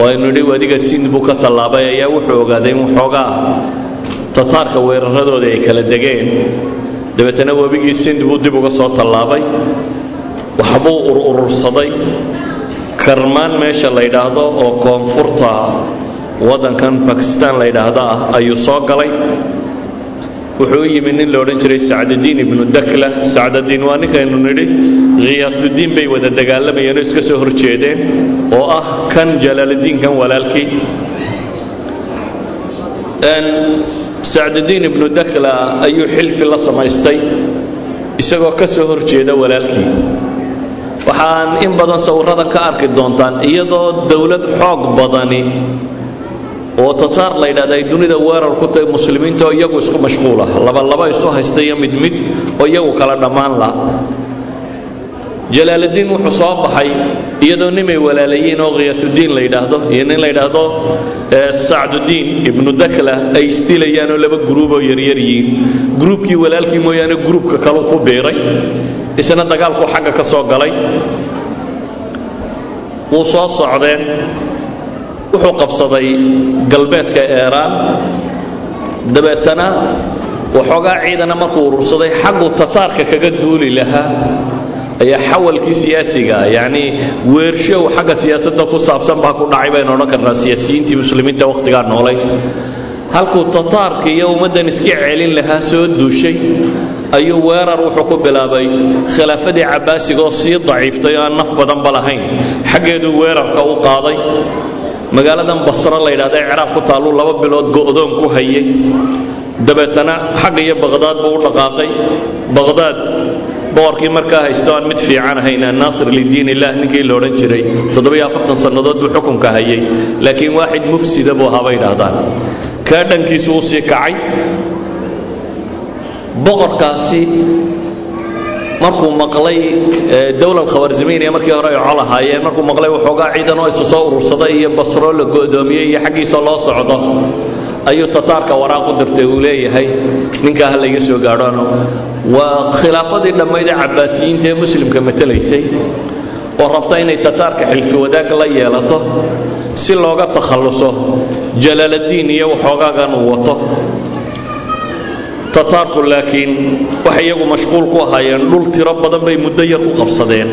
oo aynu nidhi wadiga sind buu ka tallaabay? Ayaa wuxuu ogaaday in waxoogaa tataarka weeraradoodii ay kala degeen dabeetana webigii sind buu dib uga soo tallaabay. Waxbuu ururursaday karmaan meesha la yidhaahdo oo koonfurta waddankan bakistan la yidhaahdo ah ayuu soo galay. Wuxuu u yimid nin la odhan jiray sacdadiin ibnu dakla. Sacdadiin waa ninkaynu nidhi khiyaasudiin bay wada dagaalamayeen oo iska soo horjeedeen oo ah kan jalaaladiinkan walaalkii sacdadiin ibnu dakla ayuu xilfi la samaystay isagoo ka soo horjeeda walaalkii. Waxaan in badan sawirada ka arki doontaan iyadoo dowlad xoog badani oo tataar la yidhahda ay dunida weerar ku tahay muslimiinta oo iyagu isku mashquul ah. Laba laba isu haysta iyo mid mid oo iyagu kala dhammaan lah jalaaladiin wuxuu soo baxay iyadoo nimay walaalayiin oo khiyatudiin la yidhaahdo. Iyo nin la yidhaahdo sacdudiin ibnu dakla ay isdilayaan oo laba gruuboo yaryar yihiin. Gruubkii walaalkii mooyaane gruubka kaleu ku biiray isna dagaalkuu xagga ka soo galay. Wuu soo socdeen wuxuu qabsaday galbeedka eeraan dabeetana waxoogaa ciidana markuu urursaday xagguu tataarka kaga duuli lahaa ayaa xawalkii siyaasiga yacnii weershow xagga siyaasadda ku saabsan baa ku dhacay baynu odhan karnaa siyaasiyiintii muslimiinta wakhtigaa noolay. Halkuu tataarka iyo ummaddan iska celin lahaa soo duushay ayuu weerar wuxuu ku bilaabay khilaafadii cabbaasiga oo sii daciiftay oo aan naf badanba lahayn xaggeeduu weerarka u qaaday. Magaaladan basro la yidhahda ee ciraaq ku taalluu laba bilood go'doon ku hayay. Dabeetana xagga iyo baqhdaad buu u dhaqaaqay. Baqhdaad boqorkii markaa haysto aan mid fiican ahayn naasir lidiin illah ninkii la odhan jiray sannadood buu xukunka hayay. Laakiin waaxid mufsida buu ahaa bay kaa dhankiisu u sii kacay. Boqorkaasi markuu maqlay dowlad khawarzimiiniya markii hore ay col markuu maqlay waxoogaa ciidan oo isu soo urursaday iyo basroo la go'doomiyey iyo xaggiisa loo socdo. Ayuu tataarka waraaq u dirtay uu leeyahay. Ninkaa ha layga soo gaadhoano waa khilaafadii dhammayd ee cabbaasiyiinta ee muslimka matelaysay oo rabta inay tataarka xilfi wadaag la yeelato si looga takhalluso jalaaladiin iyo waxoogaagan uu wato. Tataarku laakiin waxay iyagu mashquul ku ahaayeen dhul tiro badan bay muddo yar ku qabsadeen.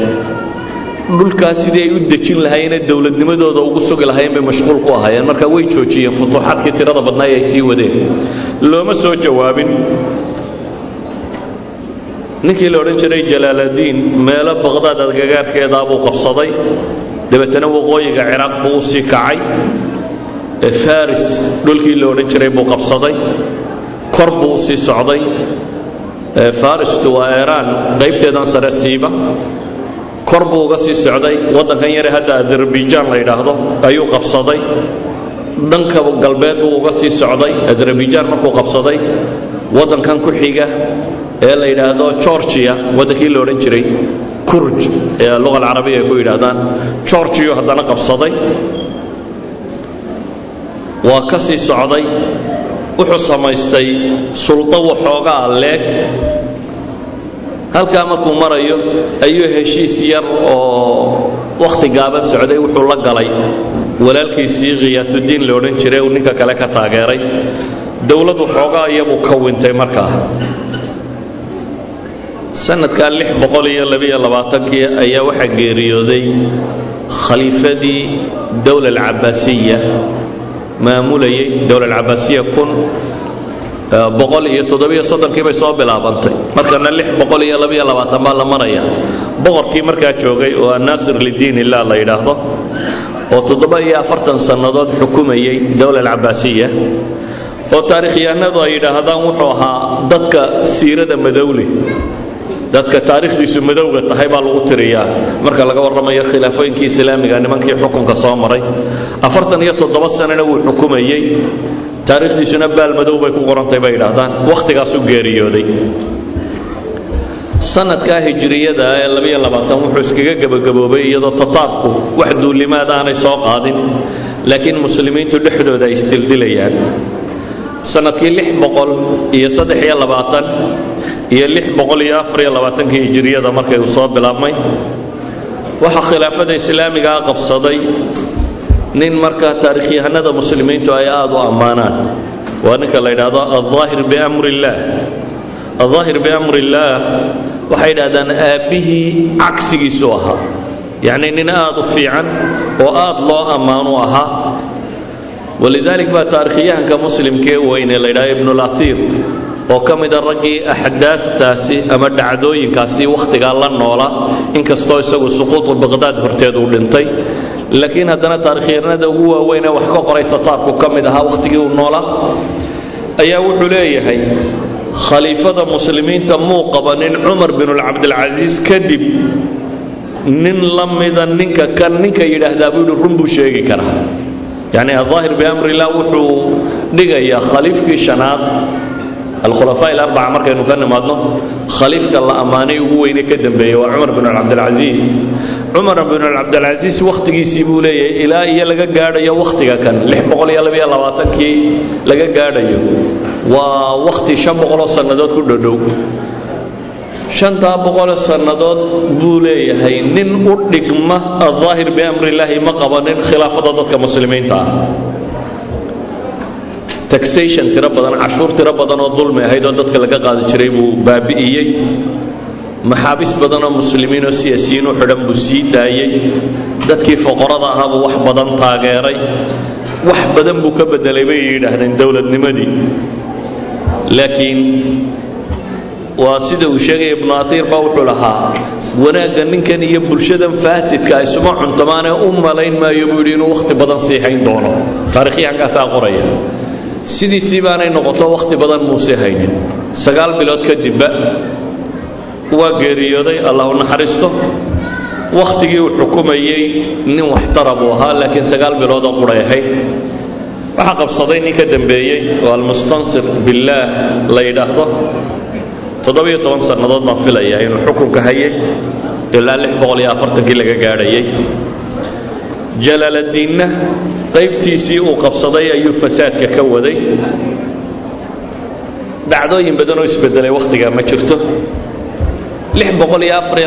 Dhulkaas sidii ay u dejin lahaayeenee dowladnimadooda ugu sugi lahaayeen bay mashquul ku ahaayeen. Marka way joojiyeen futuuxaadkii tirada badnaa ay sii wadeen. Looma soo jawaabin ninkii la odhan jiray jalaaladiin meelo baqhdaad adgagaarkeedaa buu qabsaday. Dabeetana waqooyiga ciraaq buu u sii kacay. Faris dhulkii la odhan jiray buu qabsaday. Kor buu u sii socday. Faristu waa iiraan qaybteedan sare siiba. Kor buu uga sii socday. Waddankan yare hadda adarabijaan la yidhaahdo ayuu qabsaday. Dhanka galbeed buu uga sii socday. Adarabijaan markuu qabsaday waddankan ku xiga ee la yidhaahdo georgia waddankii la odhan jiray kurj ee luqa alcarabiya ay ku yidhaahdaan. Georgiyu haddana qabsaday waa ka sii socday wuxuu samaystay suldo waxoogaa leeg. Halkaa markuu marayo ayuu heshiis yar oo wakhti gaaban socday wuxuu la galay. Walaalkiisii khiyaatudiin la odhan jiray uu ninka kale ka taageeray. Dowlad waxoogaa iyabuu ka wintay markaa sanadkaa lix boqol iyo labiyo labaatankii ayaa waxaa geeriyooday khaliifadii dowla alcabaasiya maamulayay dowla alcabaasiya kun boqol iyo toddobiyo soddonkii bay soo bilaabantay. Markana lix boqol iyo labiyo labaatan baa la maraya. Boqorkii markaa joogay oo annaasir lidiin illah la yidhaahdo oo toddoba iyo afartan sannadood xukumayay dowla alcabaasiya oo taarikhyahanadu ay yidhaahdaan wuxuu ahaa dadka siirada madowle dadka taarikhdiisu madowga tahay baa lagu tiriyaa. Marka laga warramayo khilaafooyinkii islaamiga nimankii xukunka soo maray. Afartan iyo toddoba sanana wuu xukumayey. Taarikhdiisuna baal bay ku qorantay bay yidhaahdaan. Wakhtigaasuu geeriyooday. Sanadkaa hijriyada ee labiyo labaatan wuxuu iskaga gebagaboobay iyadoo tataarku wax duulimaad aanay soo qaadin. Laakiin muslimiintu dhexdooda ay isdildilayaan sannadkii lix boqol iyo saddex iyo labaatan iyo hijiriyada markay uu soo bilaabmay. Waxaa khilaafada islaamigaa qabsaday nin markaa taarikhyahanada muslimiintu ay aada u ammaanaan. Waa ninka la yidhaahdo aldaahir biamri illaah aldaahir biamri waxay yidhahdaan aabbihii cagsigiisu ahaa. Yacni nin aada u fiican oo aada loo ammaanu ahaa. Walidalik baa taarikhyahanka muslimkee weyne la yidhahdo ibnulaiir oo ka mida raggii axdaaftaasi ama dhacdooyinkaasi wakhtigaa la noola inkastoo isagu suquutu baqhdaad horteed uu dhintay. Laakiin haddana taarikhyahanada ugu waaweyn ee wax ka qoray tataarku ka mid ahaa wakhtigii uu noolaa ayaa wuxuu leeyahay khaliifada muslimiinta muu qabanin cumar binulcabdilcasiis kadib nin la mida ninka kan ninka yidhaahdaa buu yidhi run buu sheegi karaa. Yacni aldaahir biamrillah wuxuu dhigayaa khaliifkii shanaad alkhulafaa ilarbaca markaynu ka nimaadno khaliifka la ammaanay ugu weyne ka dambeeyey waa cumar bin cabdilcasiis cumar bin cabdilcasiis wakhtigiisii buu leeyahay ilaa iyo laga gaadhayo wakhtiga kan kii laga gaadhayo waa wakhti boqoloo sannadood ku dhodhow shantaa boqoloo sannadood buu leeyahay nin u dhigma aldaahir biamri illaahi ma qabanin khilaafada dadka muslimiinta ah taxation tiro badan cashuur tiro badan oo dulmi ahayd oo dadka laga qaadi jiray buu baabi'iyey. Maxaabis badan oo muslimiin oo siyaasiyiin u xidhan buu sii daayey. Dadkii foqorada ahaa buu wax badan taageeray. Wax badan buu ka bedelay bay yidhaahdeen dowladnimadii. Laakiin waa sida uu sheegaya ibnu atiir baa wuxuu lahaa wanaagga ninkan iyo bulshadan faasidka isuma cuntamaanee u malayn maayo buu yidhi inuu wakhti badan sii hayn doono. Taarikhyahankaasaa qoraya sidiisii baanay noqoto wakhti badan muuse haynin. Sagaal bilood kadibba waa geeriyooday allah u naxariisto. Wakhtigii uu xukumayey nin waxtara buu ahaa laakiin sagaal bilood oo quray ahayd waxaa qabsaday nin ka dambeeyey oo almustansir billaah la yidhaahdo. Toddobiyo toban sannadood baan filaya inuu xukunka hayay ilaa lix boqol iyo afartankii laga gaadhayay. Jalaaladiinna qaybtiisii uu qabsaday ayuu fasaadka ka waday. Dhacdooyin badan oo isbedelay wakhtigaa ma jirto.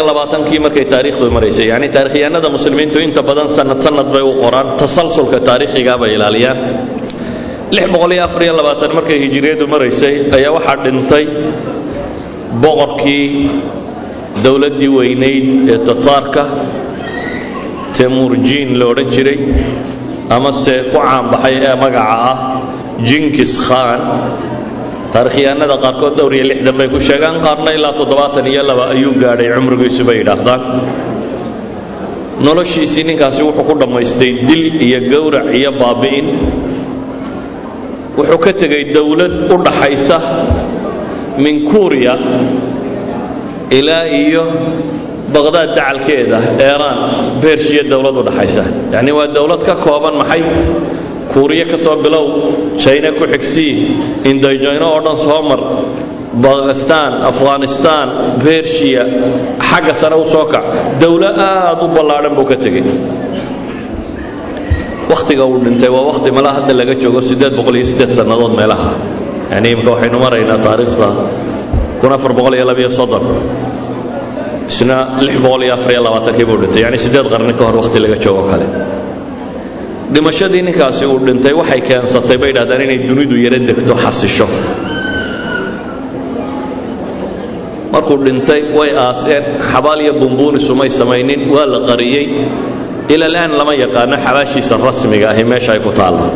Labaatankii markay taariikhdu maraysay yacni taarikhyahanada muslimiintu inta badan sanad sanad bay u qoraan. Tasalsulka taariikhigaa bay ilaaliyaan. Markay hijiriyadu maraysay ayaa waxaa dhintay boqorkii dowladdii weynayd ee tataarka temurjiin la odhan jiray amase ku caanbaxay ee magaca ah jinkis khan. Taarikhyahanada qaarkood dhowr iyo lixdan bay ku sheegaan qaarna ilaa toddobaatan iyo laba ayuu gaadhay cumrigiisu bay yidhaahdaan noloshiisii ninkaasi wuxuu ku dhammaystay dil iyo gowrac iyo baabi'in. Wuxuu ka tegay dowlad u dhaxaysa min kuuriya ilaa iyo baqdaad dacalkeeda eeraan bershiya dowlad dhaxaysa. Yacni waa dowlad ka kooban maxay? Kuuriya ka soo bilow jayna ku xigsii indayjayno oo dhan soo mar bakistaan afghanistaan bershiya xagga sare u soo kac. Dowlo aad u ballaadhan buu ka tegey. Wakhtiga uu dhintay waa wakhti malaa hadda laga joogo siddeed boqol iyo siddeed sannadood meelaha. Yani imika waxaynu maraynaa taariikhda kun afar boqol iyo labiyo soddon isna lix boqol iyo afar iyo labaatankii buu dhintay. Yani siddeed qarni ka hor wakhti laga joogo kale. Dhimashadii ninkaasi uu dhintay waxay keensatay bay yidhahdaan inay dunidu yaro degto xasisho. Markuu dhintay way aaseen xabaal iyo bumbuunisu may samaynin waa la qariyey. Ila alaan lama yaqaano xabaashiisa rasmiga ahi meesha ay ku taalla.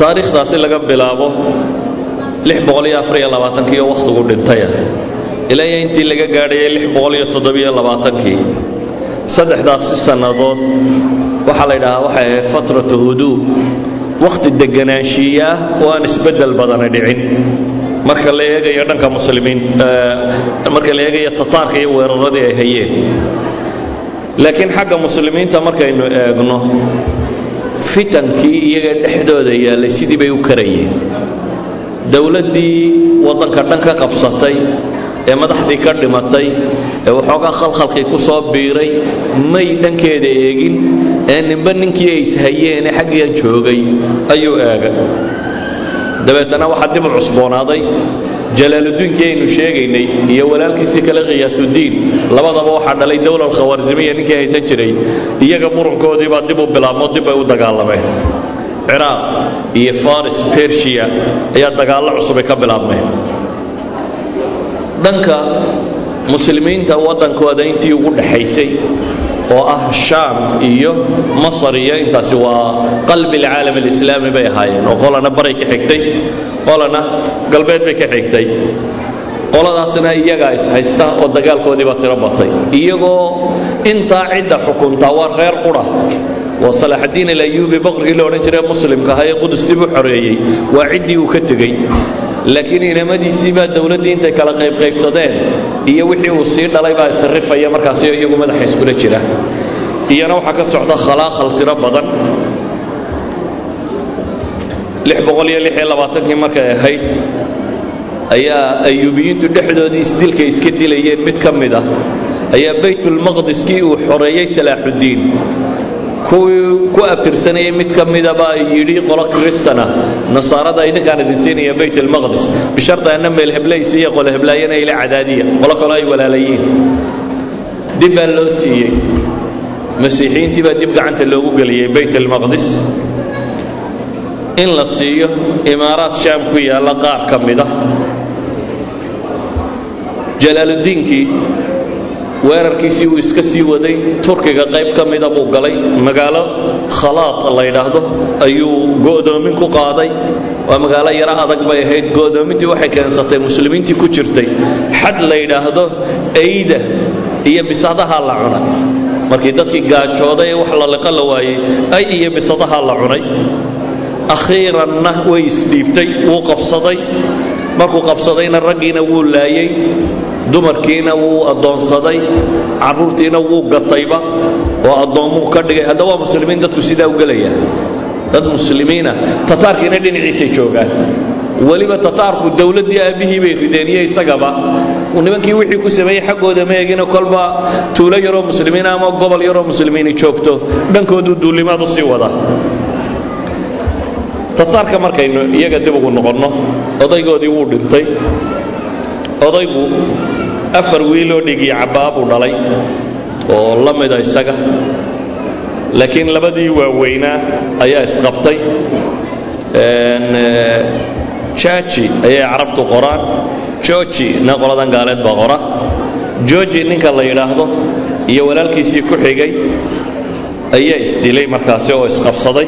Taariikhdaasi laga bilaabo iyo wakhtigu dhintaya ilaa iyo intii laga gaadhayay labaatankii. Saddexdaasi sannadood waxaa la yidhahaa waxay ahayd fatratu huduu wakhti deganaanshiiya ah oo aan isbeddel badana dhicin. Marka la eegayo dhanka muslimiin marka la eegayo tataarka iyo weeraradii ay hayeen. Laakiin xagga muslimiinta markaynu eegno fitankii iyaga dhexdooda yaallay sidii bay u karayeen dowladdii waddanka dhan ka qabsatay ee madaxdii ka dhimatay ee waxoogaa khalkhalkii ku soo biiray may dhankeeda eegin ee ninba ninkii ay ishayeene xaggiian joogay ayuu eegay dabeetana waxaa dib u cusboonaaday. Jalaaludiinkii aynu sheegaynay iyo walaalkiisii kale khiyaatuddiin labadaba waxaa dhalay dowla alkhawaarsimiya ninkii haysan jiray iyaga murankoodiibaa dib u bilaabmo dib bay u dagaalameen ciraaq iyo faris bershiya ayaa dagaallo cusubay ka bilaabmeen. Dhanka muslimiinta waddankooda intii ugu dhaxaysay oo ah shaam iyo masar iyo intaasi waa qalbi alcaalam alislaami bay ahaayeen oo qolana baray ka xigtay qolana galbeed bay ka xigtay. Qoladaasna iyagaa ishaysta oo dagaalkoodiibaa tiro batay. Iyagoo intaa cidda xukuntaa waa reer qura waa salaaxaddiin alayuubi boqorkii la odhan jiray muslimka ahaa ee qudus dib u xoreeyey. Waa ciddii uu ka tegey. Laakiin inamadiisii baa dowladdii intay kala qaybqaybsadeen iyo wixii uu sii dhalay baa isrifaya markaasi iyagu madaxa iskula jira. Iyana waxaa ka socda khalaaqal tiro badan. Labaatankii markay ahayd ayaa ayuubiyiintu dhexdoodii isdilka iska dilayeen mid ka mid ah ayaa baytulmaqdiskii uu xoreeyey salaaxuddiin kuwii ku abtirsanayay mid ka midabaa yidhi qolo kristana nasaarada idinkaan idin siinaya bayt almaqdis bisharta anna meel heblaysi iyo qolo heblaayana ila cadaadiya qolo kaloo ay walaalayiin. Dib baa loo siiyey. Masiixiyiintii baa dib gacanta loogu geliyey bayt almaqdis in la siiyo imaaraad shaam ku yaalla qaar ka mid ah jalaaluddiinkii weerarkiisii uu iska sii waday turkiga qayb ka mida buu galay. Magaalo khalaad la yidhaahdo ayuu go'doomin ku qaaday. Waa magaalo yaro adag bay ahayd. Go'doomintii waxay keensatay muslimiintii ku jirtay. Xad la yidhaahdo eyda iyo bisadaha la cunay. Markii dadkii gaajooday ee wax la liqo la waayey ay iyo bisadaha la cunay. Akhiiranna way isdhiibtay wuu qabsaday markuu qabsadayna raggiina wuu laayey dumarkiina wuu addoonsaday carruurtiina wuu gatayba oo addoommuu ka dhigay. Hadda waa muslimiin dadku sidaa u gelaya dad muslimiina tataarkiina dhinaciisay joogaan. Weliba tataarku dowladdii aabbihii bay rideen iyo isagaba. Nimankii wixii ku sameeyey xaggooda ma kolba tuulo yaroo muslimiina ama gobol yaroo muslimiini joogto. Dhankooduu duulimaad u sii wada tataarka markaynu iyaga dib ugu noqonno odaygoodii wuu dhintay. Odaygu afar wiiloo dhigii cabbaa buu dhalay oo la mida isaga. Laakiin labadii waaweynaa ayaa isqabtay. Jaaji ayay carabtu qoraan. Georgi na qoladan gaaleed baa qora. Georgi ninka la yidhaahdo iyo walaalkiisii ku xigay ayaa isdilay markaasi oo isqabsaday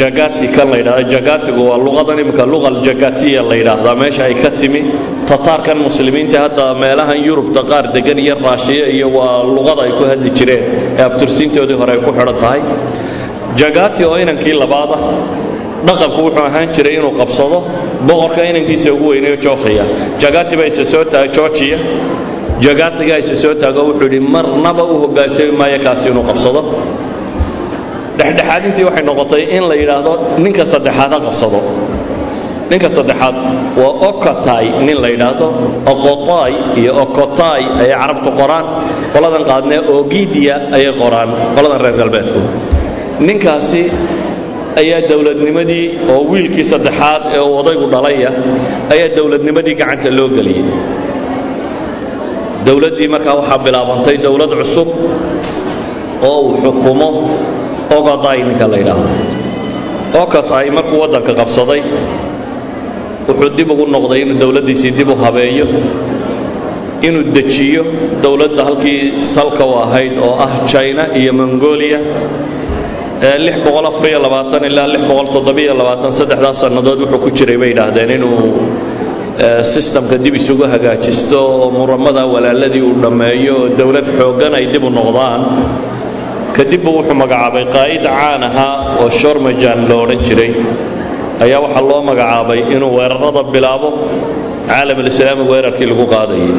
jagati kan la yidhahdo. Jagatigu waa luqadan imika luqa aljagatiya la yidhaahdaa meesha ay ka timi tataarkan muslimiinta hadda meelahan yurubta qaar degan iyo raashiya iyo waa luqada ay ku hadli jireen. Ee abtirsiintoodii hore ay ku xidhan tahay. Jagati oo inankii labaada dhaqanku wuxuu ahaan jiray inuu qabsado boqorka inankiisa ugu weynayo jookhiya jagati baa isa soo taagay georgiya jagatigaa isa soo taago wuxuu yidhi marnaba u hogaansami maayo kaasi inuu qabsado dhexdhexaadintii waxay noqotay in la yidhaahdo ninka saddexaad ha qabsado. Ninka saddexaad waa okotay nin la yidhaahdo okotay iyo okotay ayay carabtu qoraan. Qoladan qaadnee ogidia ayay qoraan qoladan reer galbeedku. Ninkaasi ayaa dowladnimadii oo wiilkii saddexaad ee uu odaygu dhalaya ayaa dowladnimadii gacanta loo geliyey. Dowladdii markaa waxaa bilaabantay dowlad cusub oo uu xukumo ogoday ninka la yidhaahdo. Okotay markuu waddanka qabsaday wuxuu dib ugu noqday inuu dowladdiisii dib u habeeyo inuu dejiyo dowladda halkii salka u ahayd oo ah china iyo mongolia ilaa saddexdaas sannadood wuxuu ku jiray bay yidhaahdeen inuu sistamka dib isugu hagaajisto oo muramada walaaladii uu dhammeeyo oo dowlad xooggan ay dib u noqdaan kadibbu wuxuu magacaabay qaa'id caan ahaa oo shormajan lo odhan jiray. Ayaa waxaa loo magacaabay inuu weerarada bilaabo caalam alislaami weerarkii lagu qaadayay